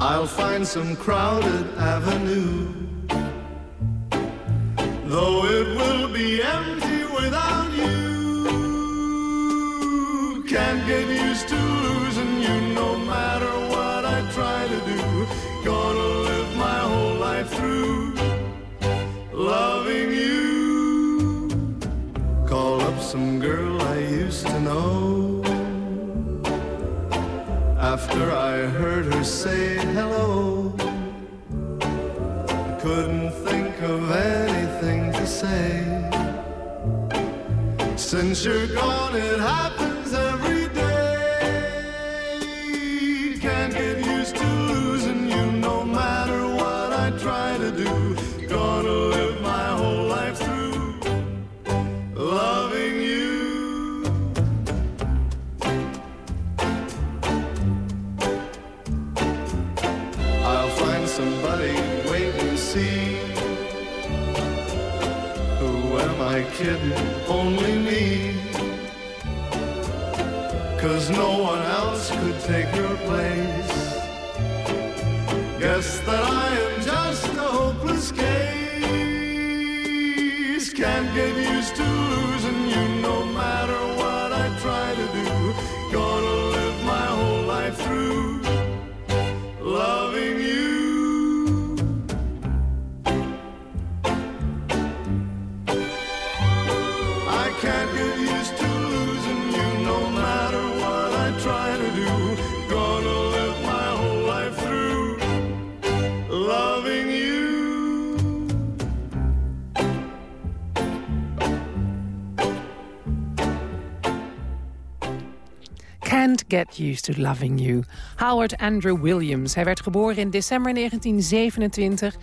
I'll find some crowded avenue. Though it will be empty without you. Can't get used to some girl I used to know. After I heard her say hello, I couldn't think of anything to say. Since you're gone, it happens Get Used to Loving You. Howard Andrew Williams. Hij werd geboren in december 1927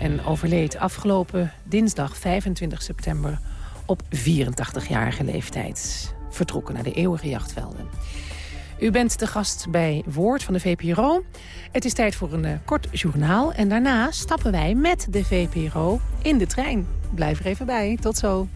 en overleed afgelopen dinsdag 25 september op 84-jarige leeftijd. Vertrokken naar de eeuwige jachtvelden. U bent de gast bij Woord van de VPRO. Het is tijd voor een uh, kort journaal. En daarna stappen wij met de VPRO in de trein. Blijf er even bij. Tot zo.